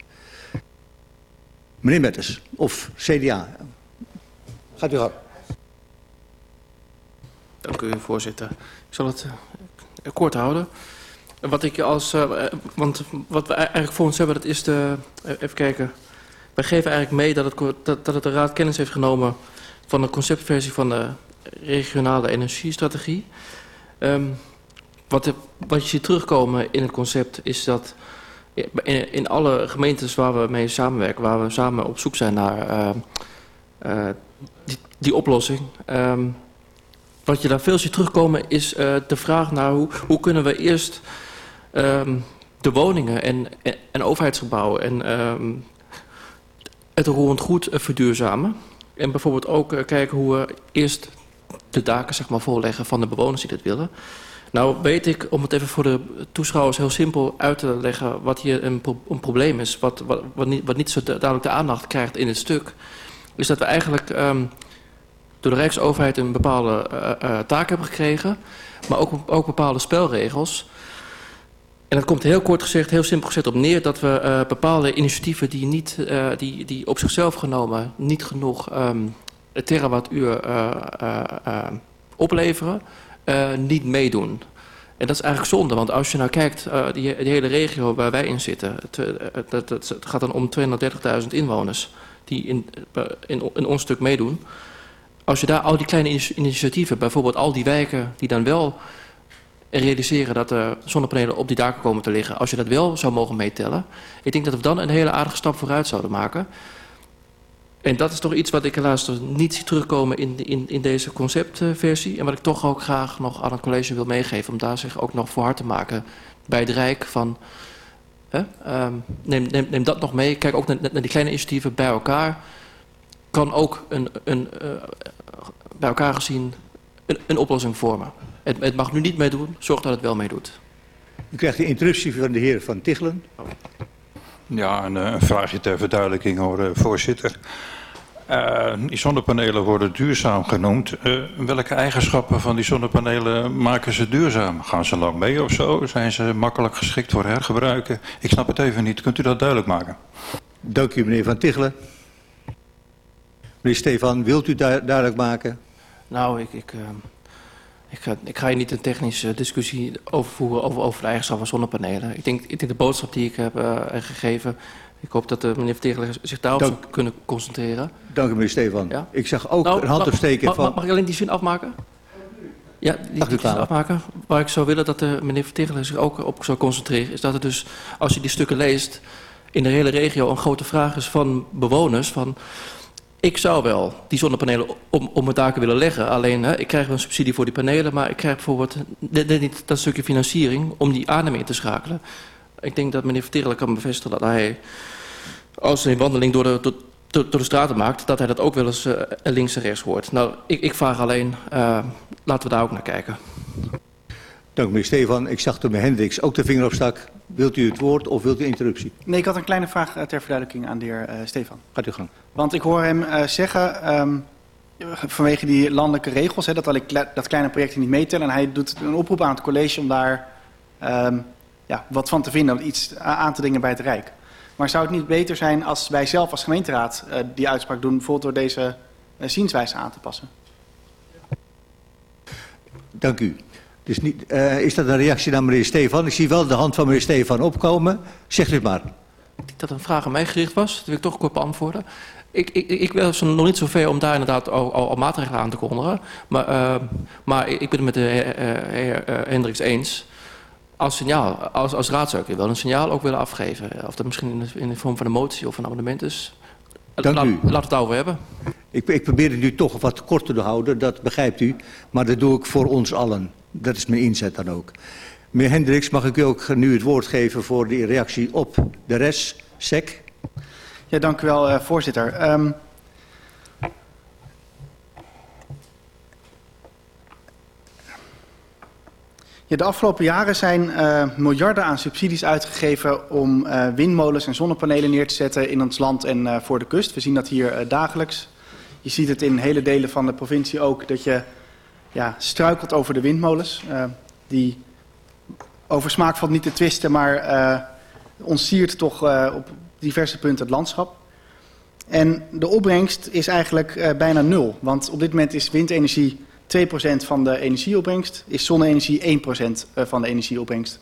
Speaker 2: Meneer Metters, of CDA. Gaat u hard.
Speaker 13: Dank u, voorzitter. Ik zal het uh, kort houden. Wat ik als, uh, want wat we eigenlijk voor ons hebben, dat is de, even kijken. Wij geven eigenlijk mee dat, het, dat, dat het de Raad kennis heeft genomen van de conceptversie van de regionale energiestrategie. Um, wat, wat je ziet terugkomen in het concept is dat in, alle gemeentes waar we mee samenwerken, waar we samen op zoek zijn naar uh, uh, die, die, oplossing, um, wat je daar veel ziet terugkomen is uh, de vraag naar hoe, hoe kunnen we eerst de woningen en, en, en overheidsgebouwen en het roerend goed verduurzamen. En bijvoorbeeld ook uh, kijken hoe we eerst de daken zeg maar, voorleggen van de bewoners die dat willen. Nou weet ik, om het even voor de toeschouwers heel simpel uit te leggen... wat hier een, een probleem is, wat, wat, wat, niet, wat niet zo duidelijk de aandacht krijgt in het stuk... is dat we eigenlijk um, door de Rijksoverheid een bepaalde uh, uh, taak hebben gekregen... maar ook, ook bepaalde spelregels... En dat komt heel kort gezegd, heel simpel gezegd op neer... dat we uh, bepaalde initiatieven die, niet, uh, die, die op zichzelf genomen... niet genoeg um, terawattuur uh, opleveren, niet meedoen. En dat is eigenlijk zonde, want als je nou kijkt... die, die hele regio waar wij in zitten... het, het, het gaat dan om 230.000 inwoners... die in, in, in ons stuk meedoen. Als je daar al die kleine initiatieven... bijvoorbeeld al die wijken die dan wel en realiseren dat er zonnepanelen op die daken komen te liggen. Als je dat wel zou mogen meetellen. Ik denk dat we dan een hele aardige stap vooruit zouden maken. En dat is toch iets wat ik helaas niet zie terugkomen in, in, in deze conceptversie. En wat ik toch ook graag nog aan het college wil meegeven. Om daar zich ook nog voor hard te maken bij het Rijk van... Hè, um, neem, neem, neem dat nog mee. Kijk ook naar, naar die kleine initiatieven bij elkaar. Kan ook een, een, uh, bij elkaar gezien een, een oplossing vormen. Het, het, mag nu niet meedoen, zorg dat het wel meedoet.
Speaker 2: U krijgt de interruptie van de heer Van Tichelen.
Speaker 12: Ja, een, een vraagje ter verduidelijking hoor, uh, voorzitter. Uh, die zonnepanelen worden duurzaam genoemd. Uh, welke eigenschappen van die zonnepanelen maken ze duurzaam? Gaan ze lang mee of zo? Zijn ze makkelijk geschikt voor hergebruiken? Ik snap het even niet. Kunt u dat duidelijk maken?
Speaker 2: Dank u meneer Van Tichelen. Meneer Stefan, wilt u du duidelijk maken?
Speaker 13: Nou, ik... ik uh... Ik ga, ik ga hier niet een technische discussie overvoeren over, over de eigenschappen van zonnepanelen. Ik denk, ik denk de boodschap die ik heb uh, gegeven... Ik hoop dat de meneer Vertegelen zich daarop zou kunnen concentreren.
Speaker 2: Dank u, meneer Stefan. Ja? Ik zag ook nou, een hand opsteken
Speaker 13: mag,
Speaker 2: van...
Speaker 13: Mag, mag ik alleen die zin afmaken? Ja, die, die zin afmaken. Waar ik zou willen dat de meneer Vertegelen zich ook op zou concentreren... is dat het dus, als je die stukken leest... in de hele regio een grote vraag is van bewoners... van ik zou wel die zonnepanelen om, om mijn daken willen leggen. Alleen, hè, ik krijg wel een subsidie voor die panelen... maar ik krijg bijvoorbeeld niet dat stukje financiering... om die adem in te schakelen. Ik denk dat meneer Verterelen kan bevestigen dat hij... als hij een wandeling door de, door, de straten maakt... dat hij dat ook wel eens uh, links en rechts hoort. Nou, ik, ik vraag alleen, uh, laten we daar ook naar kijken.
Speaker 2: Dank meneer Stefan. Ik zag toen meneer Hendricks ook de vinger opstak. Wilt u het woord of wilt u interruptie?
Speaker 10: Nee, ik had een kleine vraag ter verduidelijking aan de heer uh, Stefan.
Speaker 2: Gaat u gang.
Speaker 10: Want ik hoor hem uh, zeggen, um, vanwege die landelijke regels, hè, dat al dat kleine projecten niet meetellen. En hij doet een oproep aan het college om daar um, ja, wat van te vinden, iets aan te dingen bij het Rijk. Maar zou het niet beter zijn als wij zelf als gemeenteraad uh, die uitspraak doen, bijvoorbeeld door deze zienswijze aan te passen?
Speaker 2: Dank u. Dus niet, uh, is dat een reactie naar meneer Stefan? Ik zie wel de hand van meneer Stefan opkomen. Zegt u maar.
Speaker 13: Dat een vraag aan mij gericht was. Dat wil ik toch kort beantwoorden. Ik, ik, ik was nog niet zo ver om daar inderdaad al, al, al maatregelen aan te kondigen. Maar, uh, maar ik ben het met de heer, heer uh, Hendricks eens. Als signaal, als, als raad zou ik wel een signaal ook willen afgeven. Of dat misschien in de, in de vorm van een motie of een amendement is.
Speaker 2: Dank
Speaker 13: Laat,
Speaker 2: u.
Speaker 13: laat het over hebben.
Speaker 2: Ik, ik probeer het nu toch wat korter te houden, dat begrijpt u. Maar dat doe ik voor ons allen. Dat is mijn inzet dan ook. Meneer Hendricks, mag ik u ook nu het woord geven voor de reactie op de rest, SEC?
Speaker 10: Ja, dank u wel, uh, voorzitter. Ja, de afgelopen jaren zijn uh, miljarden aan subsidies uitgegeven om uh, windmolens en zonnepanelen neer te zetten in ons land en voor de kust. We zien dat hier dagelijks. Je ziet het in hele delen van de provincie ook dat je ja, struikelt over de windmolens. die over smaak valt niet te twisten, maar ons siert toch op diverse punten het landschap. En de opbrengst is eigenlijk bijna nul, want op dit moment is windenergie 2% van de energieopbrengst, is zonne-energie 1% eh, van de energieopbrengst.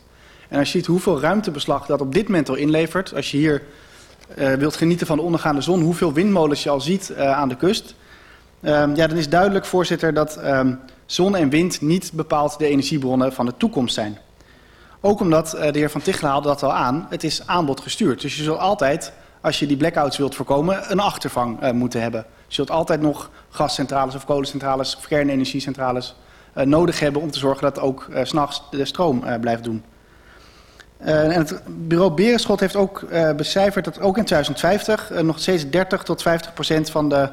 Speaker 10: En als je ziet hoeveel ruimtebeslag dat op dit moment al inlevert, als je hier wilt genieten van de ondergaande zon, hoeveel windmolens je al ziet aan de kust, um, ja, dan is duidelijk, voorzitter, dat um, zon en wind niet bepaald de energiebronnen van de toekomst zijn. Ook omdat, uh, de heer Van Tichelen haalde dat al aan, het is aanbod gestuurd. Dus je zult altijd, als je die blackouts wilt voorkomen, een achtervang moeten hebben. Je zult altijd nog gascentrales of kolencentrales of kernenergiecentrales uh, nodig hebben om te zorgen dat ook uh, s'nachts de stroom blijft doen. en het bureau Berenschot heeft ook becijferd dat ook in 2050 nog steeds 30 tot 50 procent van de,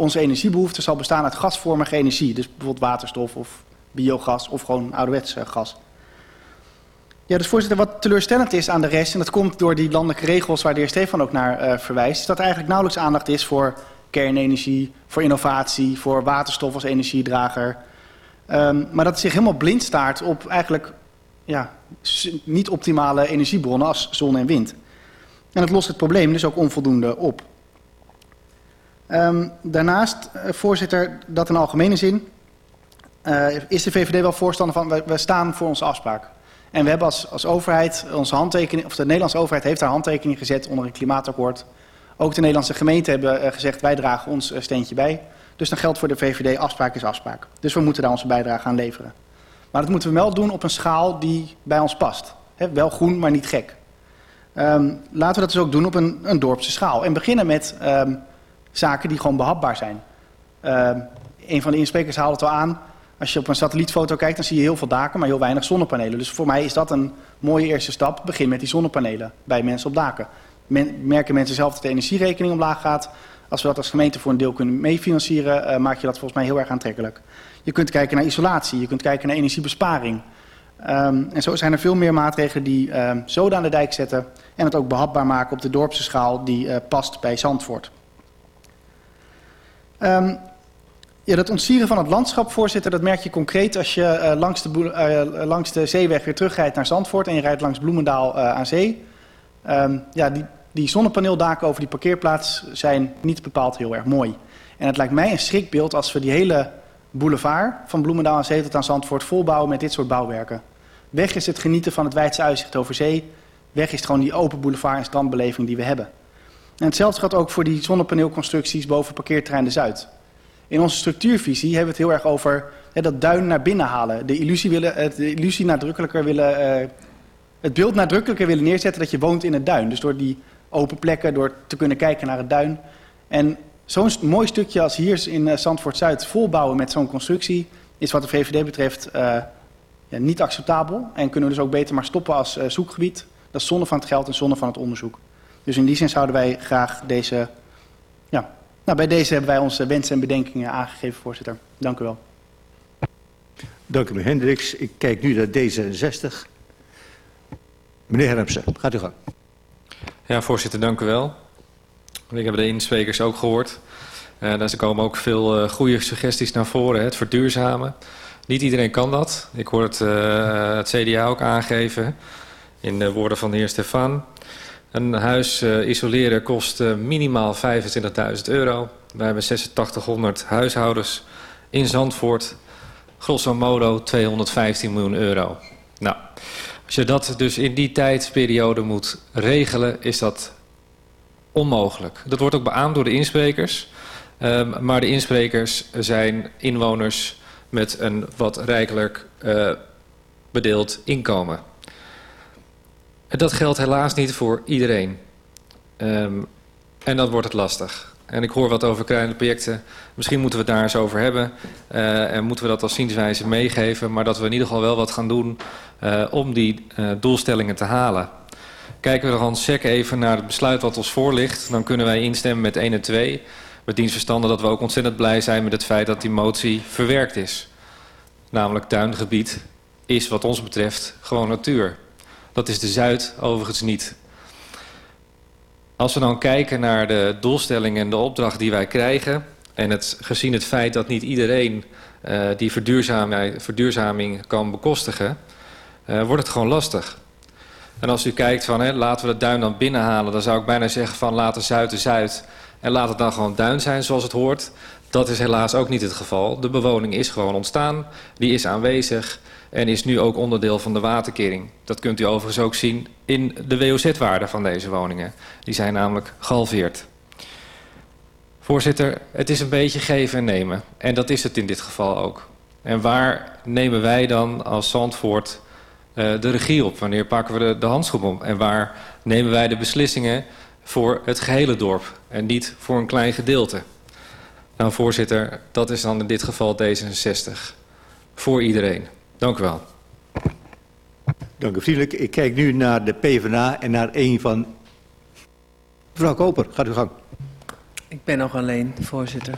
Speaker 10: onze energiebehoefte zal bestaan uit gasvormige energie. Dus bijvoorbeeld waterstof of biogas of gewoon ouderwets gas. Ja, dus voorzitter, wat teleurstellend is aan de rest, en dat komt door die landelijke regels waar de heer Stefan ook naar verwijst, is dat er eigenlijk nauwelijks aandacht is voor kernenergie, voor innovatie, voor waterstof als energiedrager. Um, maar dat zich helemaal blind staart op eigenlijk ja, niet optimale energiebronnen als zon en wind. En dat lost het probleem dus ook onvoldoende op. Um, daarnaast, uh, voorzitter, dat in algemene zin, uh, is de VVD wel voorstander van, we, staan voor onze afspraak. En we hebben als, als overheid, onze handtekening, of de Nederlandse overheid heeft haar handtekening gezet onder een klimaatakkoord ook de Nederlandse gemeenten hebben uh, gezegd, wij dragen ons steentje bij. Dus dan geldt voor de VVD, afspraak is afspraak. Dus we moeten daar onze bijdrage aan leveren. Maar dat moeten we wel doen op een schaal die bij ons past. Wel groen, maar niet gek. Um, laten we dat dus ook doen op een, een dorpse schaal. En beginnen met um, zaken die gewoon behapbaar zijn. Um, een van de insprekers haalde het al aan. Als je op een satellietfoto kijkt, dan zie je heel veel daken, maar heel weinig zonnepanelen. Dus voor mij is dat een mooie eerste stap. Begin met die zonnepanelen bij mensen op daken men, merken mensen zelf dat de energierekening omlaag gaat. Als we dat als gemeente voor een deel kunnen meefinancieren, uh, maak je dat volgens mij heel erg aantrekkelijk. Je kunt kijken naar isolatie, je kunt kijken naar energiebesparing. Um, en zo zijn er veel meer maatregelen die um, zoden aan de dijk zetten en het ook behapbaar maken op de dorpse schaal die uh, past bij Zandvoort. Um, ja, dat ontsieren van het landschap, voorzitter, dat merk je concreet als je uh, langs, de uh, langs de zeeweg weer terugrijdt naar Zandvoort en je rijdt langs Bloemendaal aan zee. Um, ja, die, die zonnepaneeldaken over die parkeerplaats zijn niet bepaald heel erg mooi. En het lijkt mij een schrikbeeld als we die hele boulevard van Bloemendaal en Zee tot aan Zandvoort volbouwen met dit soort bouwwerken. Weg is het genieten van het wijdse uitzicht over zee. Weg is gewoon die open boulevard en strandbeleving die we hebben. En hetzelfde geldt ook voor die zonnepaneelconstructies boven parkeerterrein de Zuid. In onze structuurvisie hebben we het heel erg over dat duin naar binnen halen. De illusie, willen, de illusie nadrukkelijker willen, uh, het beeld nadrukkelijker willen neerzetten dat je woont in het duin. Dus door die open plekken, door te kunnen kijken naar het duin. En zo'n mooi stukje als hier in uh, Zandvoort-Zuid volbouwen met zo'n constructie... is wat de VVD betreft ja, niet acceptabel. En kunnen we dus ook beter maar stoppen als zoekgebied. Dat is zonde van het geld en zonde van het onderzoek. Dus in die zin zouden wij graag deze... Ja, nou, bij deze hebben wij onze wensen en bedenkingen aangegeven, voorzitter. Dank u wel.
Speaker 2: Dank u, meneer Hendricks. Ik kijk nu naar D66. Meneer Hermsen, gaat u gang.
Speaker 14: Ja, voorzitter, dank u wel. Ik heb de insprekers ook gehoord. Uh, daar komen ook veel uh, goede suggesties naar voren. Het verduurzamen. Niet iedereen kan dat. Ik hoor het, uh, het CDA ook aangeven. In de woorden van de heer Stefan. Een huis isoleren kost minimaal 25.000 euro. Wij hebben 8600 huishoudens in Zandvoort. Grosso modo 215 miljoen euro. Nou, als je dat dus in die tijdsperiode moet regelen, is dat onmogelijk. Dat wordt ook beaamd door de insprekers. Um, maar de insprekers zijn inwoners met een wat rijkelijk uh, bedeeld inkomen. Dat geldt helaas niet voor iedereen. Um, en dan wordt het lastig. En ik hoor wat over kleine projecten. Misschien moeten we het daar eens over hebben. Uh, en moeten we dat als zienswijze meegeven. Maar dat we in ieder geval wel wat gaan doen uh, om die uh, doelstellingen te halen. Kijken we dan sec even naar het besluit wat ons voor ligt. Dan kunnen wij instemmen met 1 en 2. Met dienst verstande dat we ook ontzettend blij zijn met het feit dat die motie verwerkt is. Namelijk tuingebied is wat ons betreft gewoon natuur. Dat is de Zuid overigens niet. Als we dan kijken naar de doelstellingen en de opdracht die wij krijgen... en het, gezien het feit dat niet iedereen uh, die verduurzaming, kan bekostigen... Uh, wordt het gewoon lastig. En als u kijkt van hè, laten we de duin dan binnenhalen... dan zou ik bijna zeggen van laten Zuid de Zuid... en laat het dan gewoon duin zijn zoals het hoort. Dat is helaas ook niet het geval. De bewoning is gewoon ontstaan, die is aanwezig en is nu ook onderdeel van de waterkering. Dat kunt u overigens ook zien in de WOZ-waarden van deze woningen. Die zijn namelijk gehalveerd. Voorzitter, het is een beetje geven en nemen. En dat is het in dit geval ook. En waar nemen wij dan als Zandvoort uh, de regie op? Wanneer pakken we de, de handschoen op? En waar nemen wij de beslissingen voor het gehele dorp en niet voor een klein gedeelte? Nou voorzitter, dat is dan in dit geval D66. Voor iedereen. Dank u wel.
Speaker 2: Dank u vriendelijk. Ik kijk nu naar de PvdA en naar een van... Mevrouw Koper, gaat u gang.
Speaker 15: Ik ben nog alleen, voorzitter.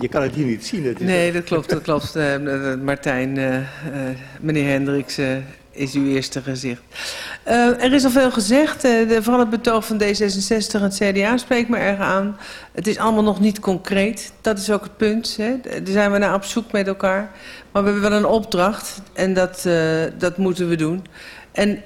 Speaker 2: Je kan het hier niet zien. Het
Speaker 15: is nee, dat klopt. Dat klopt. Uh, Martijn, uh, uh, meneer Hendricks is uw eerste gezicht. Uh, er is al veel gezegd. Uh, de, vooral het betoog van D66 en het CDA spreekt me erg aan. Het is allemaal nog niet concreet. Dat is ook het punt. Hè. Daar zijn we naar op zoek met elkaar. Maar we hebben wel een opdracht. En dat, uh, dat moeten we doen. En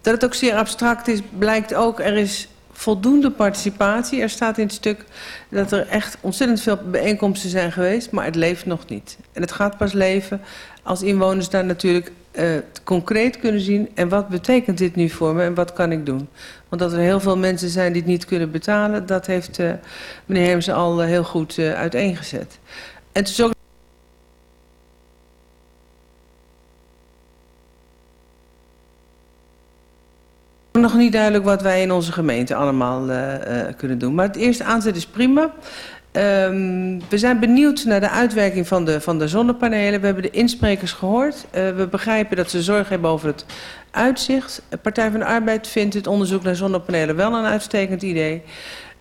Speaker 15: dat het ook zeer abstract is, blijkt ook. Er is voldoende participatie. Er staat in het stuk dat er echt ontzettend veel bijeenkomsten zijn geweest. Maar het leeft nog niet. En het gaat pas leven als inwoners daar natuurlijk uh, concreet kunnen zien... en wat betekent dit nu voor me en wat kan ik doen? Want dat er heel veel mensen zijn die het niet kunnen betalen... dat heeft uh, meneer Hermsen al uh, heel goed uiteengezet. En het is ook... nog niet duidelijk wat wij in onze gemeente allemaal kunnen doen. Maar het eerste aanzet is prima. Um, we zijn benieuwd naar de uitwerking van de, van de zonnepanelen. We hebben de insprekers gehoord. Uh, we begrijpen dat ze zorg hebben over het uitzicht. Partij van de Arbeid vindt het onderzoek naar zonnepanelen wel een uitstekend idee.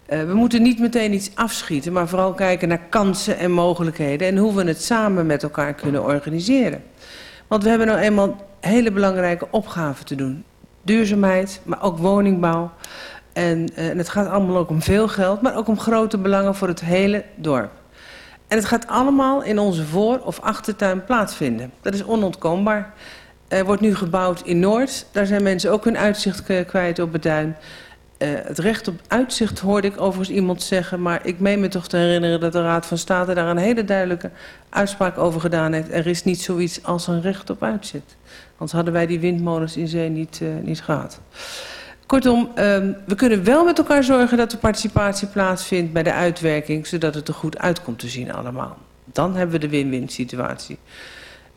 Speaker 15: Uh, we moeten niet meteen iets afschieten, maar vooral kijken naar kansen en mogelijkheden... en hoe we het samen met elkaar kunnen organiseren. Want we hebben nou eenmaal hele belangrijke opgaven te doen. Duurzaamheid, maar ook woningbouw... En, uh, en het gaat allemaal ook om veel geld, maar ook om grote belangen voor het hele dorp. En het gaat allemaal in onze voor- of achtertuin plaatsvinden. Dat is onontkoombaar. Er wordt nu gebouwd in Noord. Daar zijn mensen ook hun uitzicht kwijt op het duin. Uh, het recht op uitzicht hoorde ik overigens iemand zeggen... maar ik meen me toch te herinneren dat de Raad van State... daar een hele duidelijke uitspraak over gedaan heeft. Er is niet zoiets als een recht op uitzicht. Anders hadden wij die windmolens in zee niet, uh, niet gehad. Kortom, um, we kunnen wel met elkaar zorgen dat de participatie plaatsvindt bij de uitwerking, zodat het er goed uit komt te zien allemaal. Dan hebben we de win-win situatie.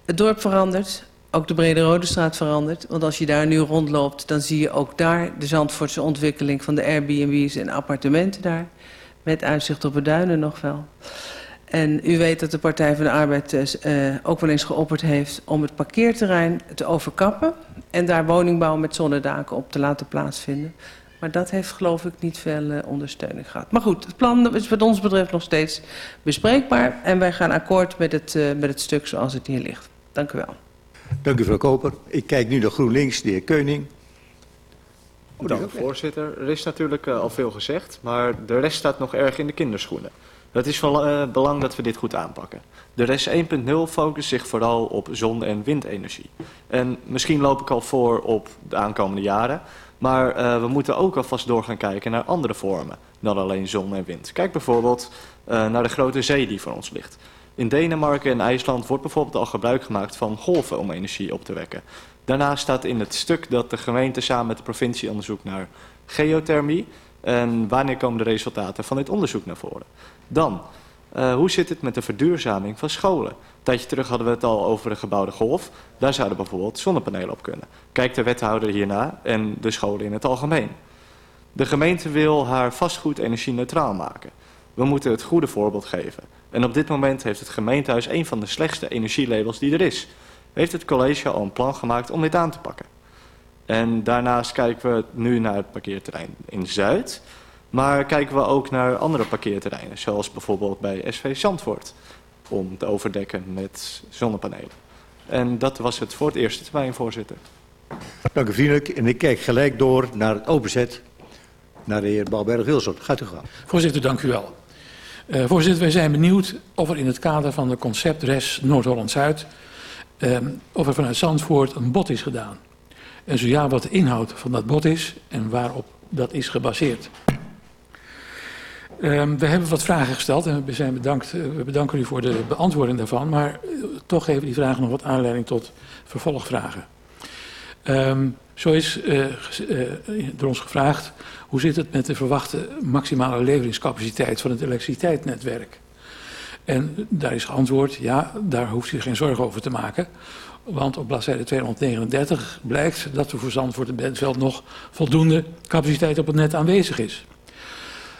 Speaker 15: Het dorp verandert, ook de Brede Rode Straat verandert. Want als je daar nu rondloopt, dan zie je ook daar de Zandvoortse ontwikkeling van de Airbnb's en appartementen daar. Met uitzicht op de duinen nog wel. En u weet dat de Partij van de Arbeid uh, ook wel eens geopperd heeft om het parkeerterrein te overkappen. En daar woningbouw met zonnedaken op te laten plaatsvinden. Maar dat heeft geloof ik niet veel uh, ondersteuning gehad. Maar goed, het plan is wat ons betreft nog steeds bespreekbaar. En wij gaan akkoord met het, uh, met het stuk zoals het hier ligt. Dank u wel.
Speaker 2: Dank u mevrouw Koper. Ik kijk nu naar GroenLinks, de heer Keuning.
Speaker 16: Oh, Dank voorzitter. Er is natuurlijk uh, al veel gezegd, maar de rest staat nog erg in de kinderschoenen. Het is van uh, belang dat we dit goed aanpakken. De RES 1.0 focust zich vooral op zon- en windenergie. En misschien loop ik al voor op de aankomende jaren. Maar uh, we moeten ook alvast door gaan kijken naar andere vormen dan alleen zon en wind. Kijk bijvoorbeeld uh, naar de grote zee die voor ons ligt. In Denemarken en IJsland wordt bijvoorbeeld al gebruik gemaakt van golven om energie op te wekken. Daarnaast staat in het stuk dat de gemeente samen met de provincie onderzoekt naar geothermie. En wanneer komen de resultaten van dit onderzoek naar voren? Dan, uh, hoe zit het met de verduurzaming van scholen? Een tijdje terug hadden we het al over de gebouwde golf. Daar zouden bijvoorbeeld zonnepanelen op kunnen. Kijkt de wethouder hierna en de scholen in het algemeen. De gemeente wil haar vastgoed energie-neutraal maken. We moeten het goede voorbeeld geven. En op dit moment heeft het gemeentehuis een van de slechtste energielabels die er is. Heeft het college al een plan gemaakt om dit aan te pakken. En daarnaast kijken we nu naar het parkeerterrein in Zuid. Maar kijken we ook naar andere parkeerterreinen, zoals bijvoorbeeld bij SV Zandvoort. Om te overdekken met zonnepanelen. En dat was het voor het eerste termijn, voorzitter.
Speaker 2: Dank u vriendelijk. En ik kijk gelijk door naar het openzet naar de heer Balberg-Wilson. Gaat u gaan.
Speaker 11: Voorzitter, dank u wel. Uh, voorzitter, wij zijn benieuwd of er in het kader van de conceptres Noord-Holland-Zuid... Uh, of er vanuit Zandvoort een bod is gedaan. En zo ja, wat de inhoud van dat bod is en waarop dat is gebaseerd. Uh, we hebben wat vragen gesteld en we, zijn bedankt, uh, we bedanken u voor de beantwoording daarvan. Maar uh, toch geven die vragen nog wat aanleiding tot vervolgvragen. Um, zo is uh, door ons gevraagd, hoe zit het met de verwachte maximale leveringscapaciteit van het elektriciteitsnetwerk? En daar is geantwoord, ja, daar hoeft u geen zorgen over te maken. Want op bladzijde 239 blijkt dat er voor Zandvoort en Bentveld nog voldoende capaciteit op het net aanwezig is.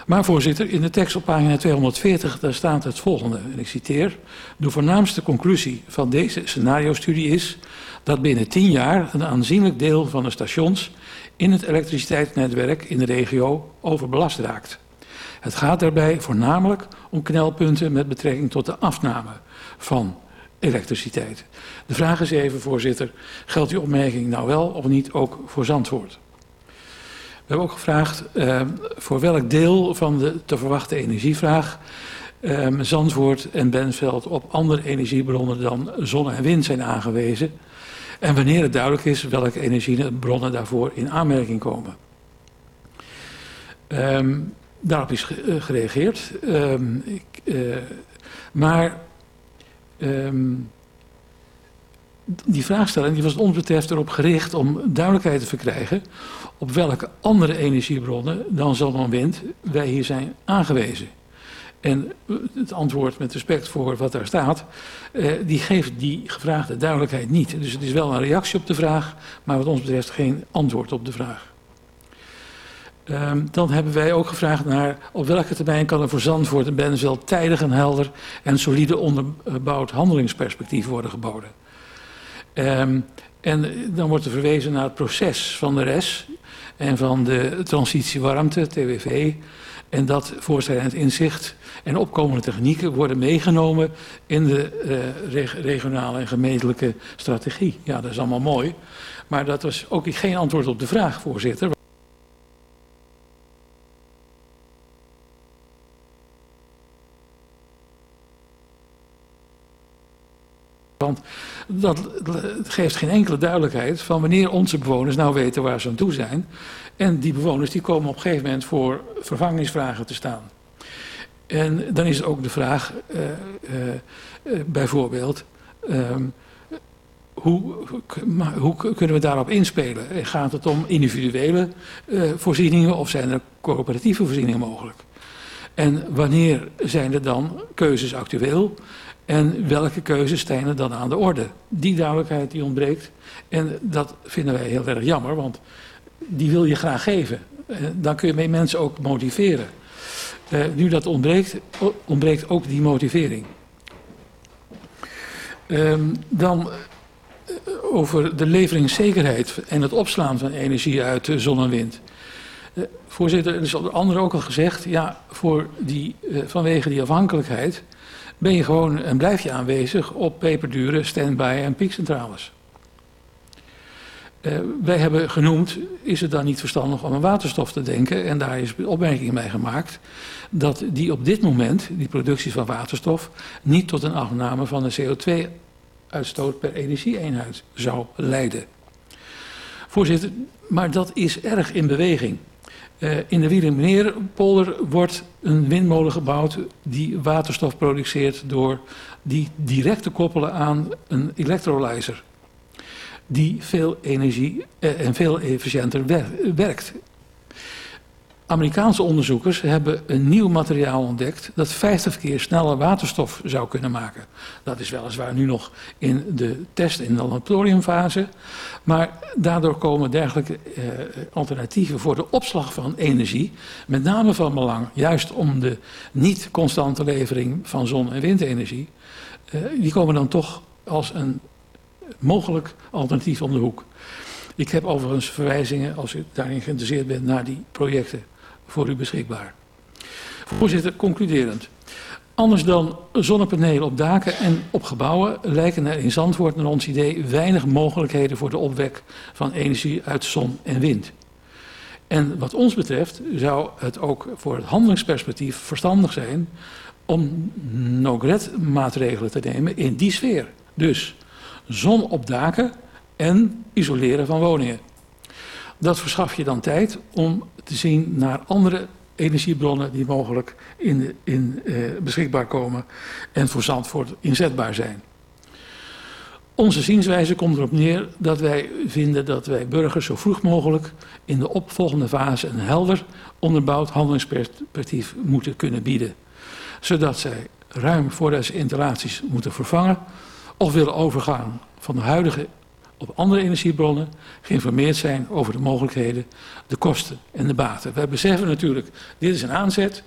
Speaker 11: Maar voorzitter, in de tekst op pagina 240 daar staat het volgende, en ik citeer. De voornaamste conclusie van deze scenario-studie is dat binnen 10 jaar een aanzienlijk deel van de stations in het elektriciteitsnetwerk in de regio overbelast raakt. Het gaat daarbij voornamelijk om knelpunten met betrekking tot de afname van elektriciteit. De vraag is even, voorzitter, geldt die opmerking nou wel of niet ook voor Zandvoort? We hebben ook gevraagd uh, voor welk deel van de te verwachte energievraag uh, Zandvoort en Benveld op andere energiebronnen dan zon en wind zijn aangewezen. En wanneer het duidelijk is welke energiebronnen daarvoor in aanmerking komen. Um, daarop is gereageerd. Um, ik, uh, maar die vraagstelling die was ons betreft erop gericht om duidelijkheid te verkrijgen op welke andere energiebronnen dan zon en wind wij hier zijn aangewezen. En het antwoord met respect voor wat daar staat, eh, die geeft die gevraagde duidelijkheid niet. Dus het is wel een reactie op de vraag, maar wat ons betreft geen antwoord op de vraag. Um, dan hebben wij ook gevraagd naar op welke termijn kan er voor Zandvoort en Benveld tijdig en helder en solide onderbouwd handelingsperspectief worden geboden. Um, en dan wordt er verwezen naar het proces van de RES en van de transitie warmte, TWV. En dat voorstellend inzicht en opkomende technieken worden meegenomen in de uh, regionale en gemeentelijke strategie. Ja, dat is allemaal mooi. Maar dat was ook geen antwoord op de vraag, voorzitter. Want dat geeft geen enkele duidelijkheid van wanneer onze bewoners nou weten waar ze aan toe zijn. En die bewoners die komen op een gegeven moment voor vervangingsvragen te staan. En dan is ook de vraag, uh, uh, uh, bijvoorbeeld, um, hoe, hoe, kunnen we daarop inspelen? Gaat het om individuele voorzieningen of zijn er coöperatieve voorzieningen mogelijk? En wanneer zijn er dan keuzes actueel? En welke keuzes zijn er dan aan de orde? Die duidelijkheid die ontbreekt. En dat vinden wij heel erg jammer, want die wil je graag geven. Dan kun je mee mensen ook motiveren. Uh, nu dat ontbreekt, ontbreekt ook die motivering. Um, dan uh, over de leveringszekerheid en het opslaan van energie uit zon en wind. voorzitter, er is onder andere ook al gezegd, ja, voor die, vanwege die afhankelijkheid ben je gewoon en blijf je aanwezig op peperdure stand-by en piekcentrales. Uh, wij hebben genoemd, is het dan niet verstandig om aan waterstof te denken? En daar is opmerking bij gemaakt dat die op dit moment, die productie van waterstof, niet tot een afname van de CO2-uitstoot per energieeenheid zou leiden. Voorzitter, maar dat is erg in beweging. Uh, in de Wierenmeerpolder wordt een windmolen gebouwd die waterstof produceert door die direct te koppelen aan een elektrolyzer die veel energie eh, en veel efficiënter wer werkt. Amerikaanse onderzoekers hebben een nieuw materiaal ontdekt dat 50 keer sneller waterstof zou kunnen maken. Dat is weliswaar nu nog in de test in de laboratoriumfase, maar daardoor komen dergelijke eh, alternatieven voor de opslag van energie met name van belang, juist om de niet constante levering van zon- en windenergie, eh, die komen dan toch als een mogelijk alternatief om de hoek. Ik heb overigens verwijzingen, als u daarin geïnteresseerd bent, naar die projecten voor u beschikbaar. Voorzitter, concluderend. Anders dan zonnepanelen op daken en op gebouwen lijken er in Zandvoort naar ons idee weinig mogelijkheden voor de opwek van energie uit zon en wind. En wat ons betreft zou het ook voor het handelingsperspectief verstandig zijn om no-gret maatregelen te nemen in die sfeer. Dus zon op daken en isoleren van woningen. Dat verschaf je dan tijd om te zien naar andere energiebronnen die mogelijk in, in, eh, beschikbaar komen en voor Zandvoort inzetbaar zijn. Onze zienswijze komt erop neer dat wij vinden dat wij burgers zo vroeg mogelijk in de opvolgende fase een helder onderbouwd handelingsperspectief moeten kunnen bieden. Zodat zij ruim voordat ze installaties moeten vervangen of willen overgaan van de huidige op andere energiebronnen geïnformeerd zijn over de mogelijkheden, de kosten en de baten. Wij beseffen natuurlijk, dit is een aanzet,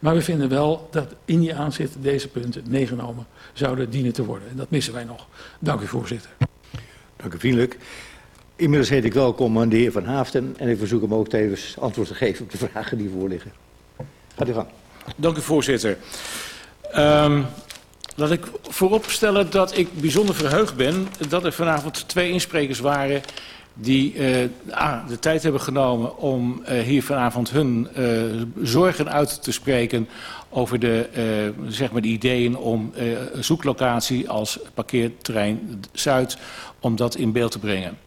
Speaker 11: maar we vinden wel dat in die aanzet deze punten meegenomen zouden dienen te worden. En dat missen wij nog. Dank u voorzitter.
Speaker 2: Dank u vriendelijk. Inmiddels heet ik welkom aan de heer Van Haafden en ik verzoek hem ook tevens antwoord te geven op de vragen die voorliggen. Gaat u gang.
Speaker 17: Dank u voorzitter. Um, Laat ik vooropstellen dat ik bijzonder verheugd ben dat er vanavond twee insprekers waren die uh, de tijd hebben genomen om uh, hier vanavond hun uh, zorgen uit te spreken over de, zeg maar de ideeën om zoeklocatie als parkeerterrein Zuid, om dat in beeld te brengen.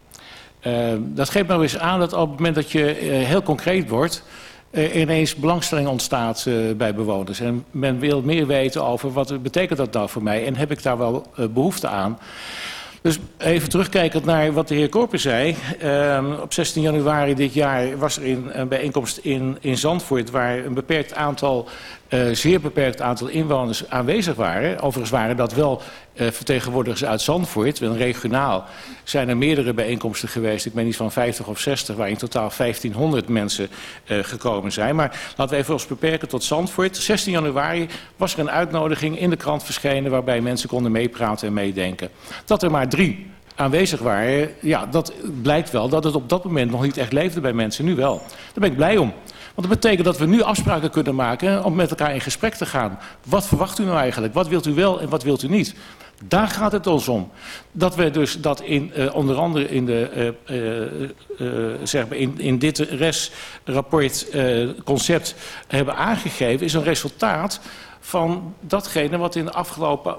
Speaker 17: dat geeft nou eens aan dat op het moment dat je heel concreet wordt, ineens belangstelling ontstaat uh, bij bewoners. En men wil meer weten over wat betekent dat nou voor mij en heb ik daar wel uh, behoefte aan. Dus even terugkijkend naar wat de heer Korper zei. Uh, op 16 januari dit jaar was er een bijeenkomst in, in Zandvoort... waar een beperkt aantal, uh, zeer beperkt aantal inwoners aanwezig waren. Overigens waren dat wel uh, vertegenwoordigers uit Zandvoort. Wel regionaal zijn er meerdere bijeenkomsten geweest. Ik ben niet van 50 of 60, waar in totaal 1500 mensen uh, gekomen zijn. Maar laten we even ons beperken tot Zandvoort. 16 januari was er een uitnodiging in de krant verschenen... waarbij mensen konden meepraten en meedenken. Dat er maar drie aanwezig waren, ja, dat blijkt wel dat het op dat moment nog niet echt leefde bij mensen. Nu wel. Daar ben ik blij om. Want dat betekent dat we nu afspraken kunnen maken om met elkaar in gesprek te gaan. Wat verwacht u nou eigenlijk? Wat wilt u wel en wat wilt u niet? Daar gaat het ons om. Dat we dus dat in, uh, onder andere in, de, uh, uh, zeg maar in, in dit RES-rapport concept hebben aangegeven... is een resultaat van datgene wat in de afgelopen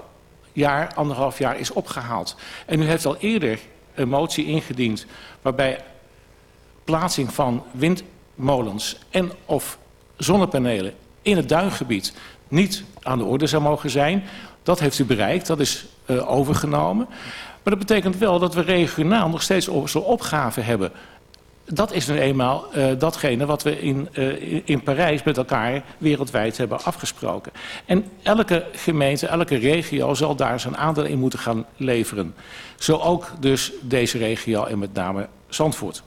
Speaker 17: jaar, anderhalf jaar is opgehaald. En u heeft al eerder een motie ingediend waarbij plaatsing van windmolens en of zonnepanelen in het duingebied niet aan de orde zou mogen zijn. Dat heeft u bereikt, dat is uh, overgenomen. Maar dat betekent wel dat we regionaal nog steeds zo'n opgave hebben dat is nu eenmaal uh, datgene wat we in, uh, in Parijs met elkaar wereldwijd hebben afgesproken. En elke gemeente, elke regio zal daar zijn aandeel in moeten gaan leveren. Zo ook dus deze regio en met name Zandvoort.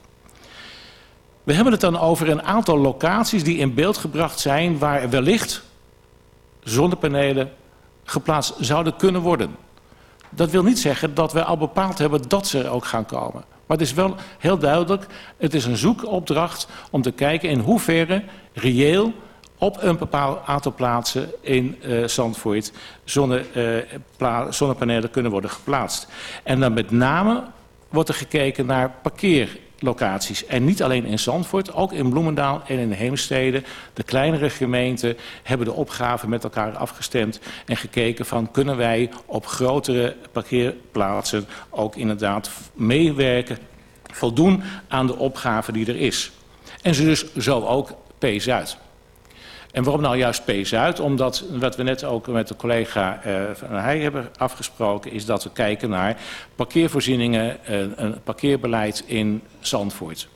Speaker 17: We hebben het dan over een aantal locaties die in beeld gebracht zijn waar wellicht zonnepanelen geplaatst zouden kunnen worden. Dat wil niet zeggen dat we al bepaald hebben dat ze ook gaan komen. Maar het is wel heel duidelijk, het is een zoekopdracht om te kijken in hoeverre reëel op een bepaald aantal plaatsen in uh, Zandvoort zonne, uh, zonnepanelen kunnen worden geplaatst. En dan met name wordt er gekeken naar parkeerlocaties. En niet alleen in Zandvoort, ook in Bloemendaal en in Heemstede. De kleinere gemeenten hebben de opgave met elkaar afgestemd en gekeken van kunnen wij op grotere parkeerplaatsen ook inderdaad meewerken, voldoen aan de opgave die er is. En ze dus zo ook P-Zuid. En waarom nou juist P-Zuid? Omdat, wat we net ook met de collega uh, van hij hebben afgesproken... is dat we kijken naar parkeervoorzieningen, uh, een parkeerbeleid in Zandvoort.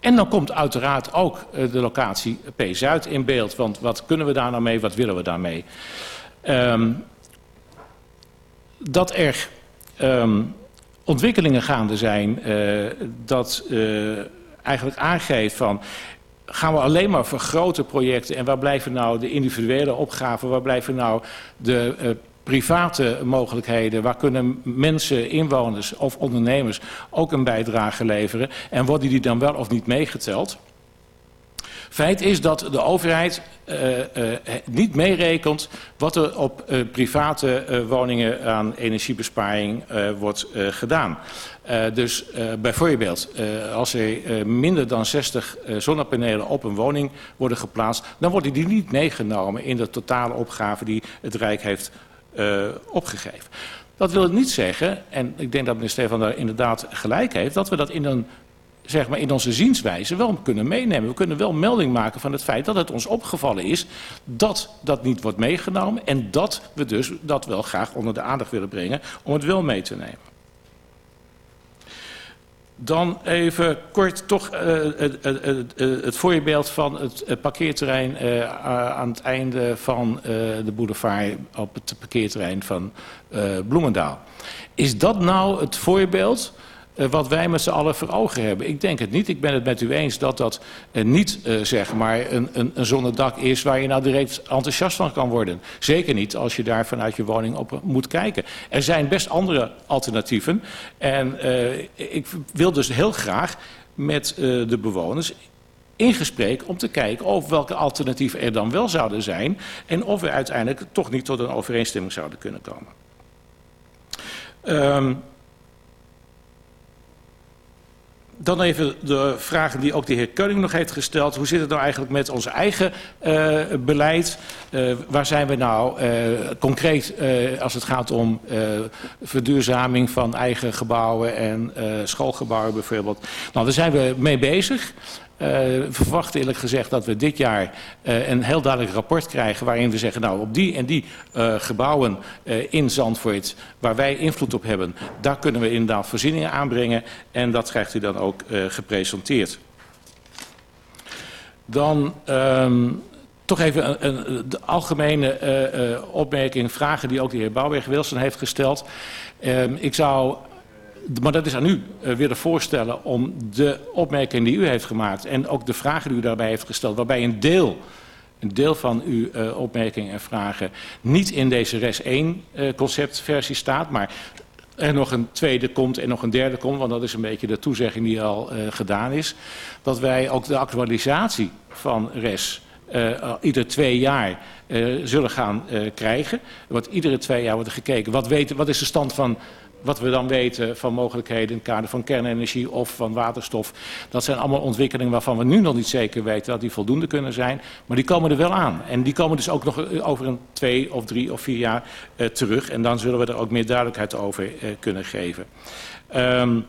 Speaker 17: En dan komt uiteraard ook de locatie P-Zuid in beeld. Want wat kunnen we daar nou mee, wat willen we daarmee? Um, dat er um, ontwikkelingen gaande zijn, dat eigenlijk aangeeft van gaan we alleen maar voor grote projecten en waar blijven nou de individuele opgaven, waar blijven nou de uh, private mogelijkheden, waar kunnen mensen, inwoners of ondernemers ook een bijdrage leveren en worden die dan wel of niet meegeteld? Feit is dat de overheid uh, uh, niet meerekent wat er op private woningen aan energiebesparing wordt gedaan. Dus bijvoorbeeld, als er minder dan 60 zonnepanelen op een woning worden geplaatst, dan worden die niet meegenomen in de totale opgave die het Rijk heeft opgegeven. Dat wil niet zeggen, en ik denk dat meneer Stefan daar inderdaad gelijk heeft, dat we dat in een zeg maar, in onze zienswijze wel kunnen meenemen. We kunnen wel melding maken van het feit dat het ons opgevallen is dat dat niet wordt meegenomen en dat we dus dat wel graag onder de aandacht willen brengen om het wel mee te nemen. Dan even kort toch uh, het, voorbeeld van het parkeerterrein uh, aan het einde van uh, de boulevard op het parkeerterrein van Bloemendaal. Is dat nou het voorbeeld wat wij met z'n allen voor ogen hebben. Ik denk het niet. Ik ben het met u eens dat dat uh, niet uh, zeg maar een, een, een is waar je nou direct enthousiast van kan worden. Zeker niet als je daar vanuit je woning op moet kijken. Er zijn best andere alternatieven. En ik wil dus heel graag met de bewoners in gesprek om te kijken of welke alternatieven er dan wel zouden zijn. En of we uiteindelijk toch niet tot een overeenstemming zouden kunnen komen. Um, Dan even de vragen die ook de heer Keuning nog heeft gesteld. Hoe zit het nou eigenlijk met ons eigen uh, beleid? Uh, waar zijn we nou uh, concreet als het gaat om verduurzaming van eigen gebouwen en schoolgebouwen bijvoorbeeld? Nou, daar zijn we mee bezig. Uh, we verwachten eerlijk gezegd dat we dit jaar uh, een heel duidelijk rapport krijgen... waarin we zeggen, nou op die en die uh, gebouwen in Zandvoort... waar wij invloed op hebben, daar kunnen we inderdaad voorzieningen aanbrengen... en dat krijgt u dan ook gepresenteerd. Dan um, toch even een, een, de algemene opmerking, vragen die ook de heer Bouwberg-Wilson heeft gesteld. Um, ik zou maar dat is aan u uh, willen voorstellen om de opmerking die u heeft gemaakt en ook de vragen die u daarbij heeft gesteld, waarbij een deel, een deel van uw uh, opmerkingen en vragen niet in deze RES 1 uh, conceptversie staat, maar er nog een tweede komt en nog een derde komt, want dat is een beetje de toezegging die al gedaan is, dat wij ook de actualisatie van RES uh, ieder twee jaar zullen gaan krijgen. Want iedere twee jaar wordt er gekeken, wat, wat is de stand van wat we dan weten van mogelijkheden in het kader van kernenergie of van waterstof. Dat zijn allemaal ontwikkelingen waarvan we nu nog niet zeker weten dat die voldoende kunnen zijn. Maar die komen er wel aan. En die komen dus ook nog over een twee of drie of vier jaar uh, terug. En dan zullen we er ook meer duidelijkheid over uh, kunnen geven. Um,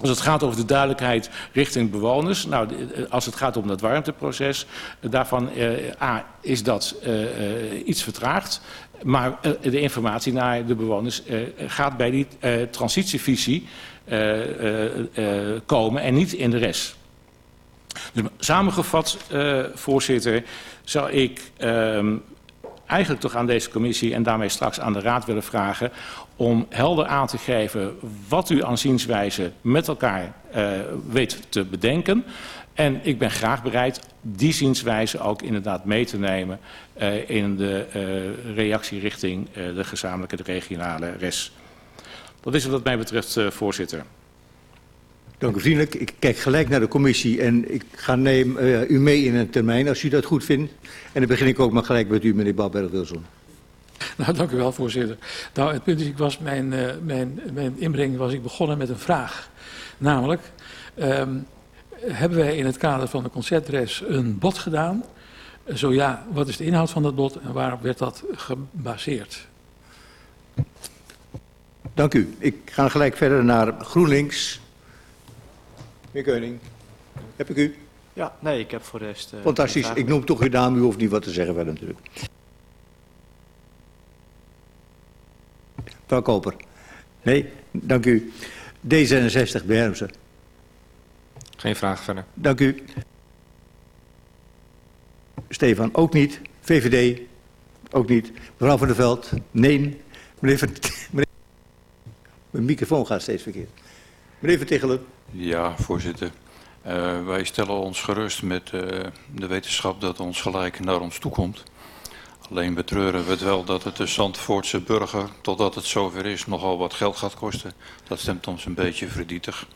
Speaker 17: als het gaat over de duidelijkheid richting bewoners, nou, als het gaat om dat warmteproces, daarvan uh, A, is dat uh, uh, iets vertraagd. Maar de informatie naar de bewoners gaat bij die transitievisie komen en niet in de rest. Dus samengevat, voorzitter, zou ik ehm, eigenlijk toch aan deze commissie en daarmee straks aan de raad willen vragen om helder aan te geven wat u aan zienswijze met elkaar weet te bedenken. En ik ben graag bereid die zienswijze ook inderdaad mee te nemen uh, in de uh, reactie richting de gezamenlijke, de regionale res. Dat is wat mij betreft, voorzitter.
Speaker 2: Dank u vriendelijk. Ik kijk gelijk naar de commissie en ik ga neem u mee in een termijn als u dat goed vindt. En dan begin ik ook maar gelijk met u, meneer Babberg-Wilson.
Speaker 11: Nou, dank u wel, voorzitter. Nou, het punt is, ik was mijn, mijn, mijn inbreng was ik begonnen met een vraag. Namelijk, um, hebben wij in het kader van de concertres een bod gedaan? Zo ja, wat is de inhoud van dat bod en waarop werd dat gebaseerd?
Speaker 2: Dank u. Ik ga gelijk verder naar GroenLinks. Meneer Keuning, heb ik u?
Speaker 16: Ja, nee, ik heb voor de rest... Uh,
Speaker 2: Fantastisch. Ik noem toch uw naam, u hoeft niet wat te zeggen verder natuurlijk. Mevrouw Koper. Nee, dank u. D66, Bermsen.
Speaker 14: Geen vraag verder.
Speaker 2: Dank u. Stefan, ook niet. VVD, ook niet. Mevrouw van der Veld, nee. Meneer Van... Meneer... Mijn microfoon gaat steeds verkeerd. Meneer Van Tichelen.
Speaker 12: Ja, voorzitter. Uh, wij stellen ons gerust met uh, de wetenschap dat ons gelijk naar ons toe komt. Alleen betreuren we het wel dat het de Zandvoortse burger, totdat het zover is, nogal wat geld gaat kosten. Dat stemt ons een beetje verdietig.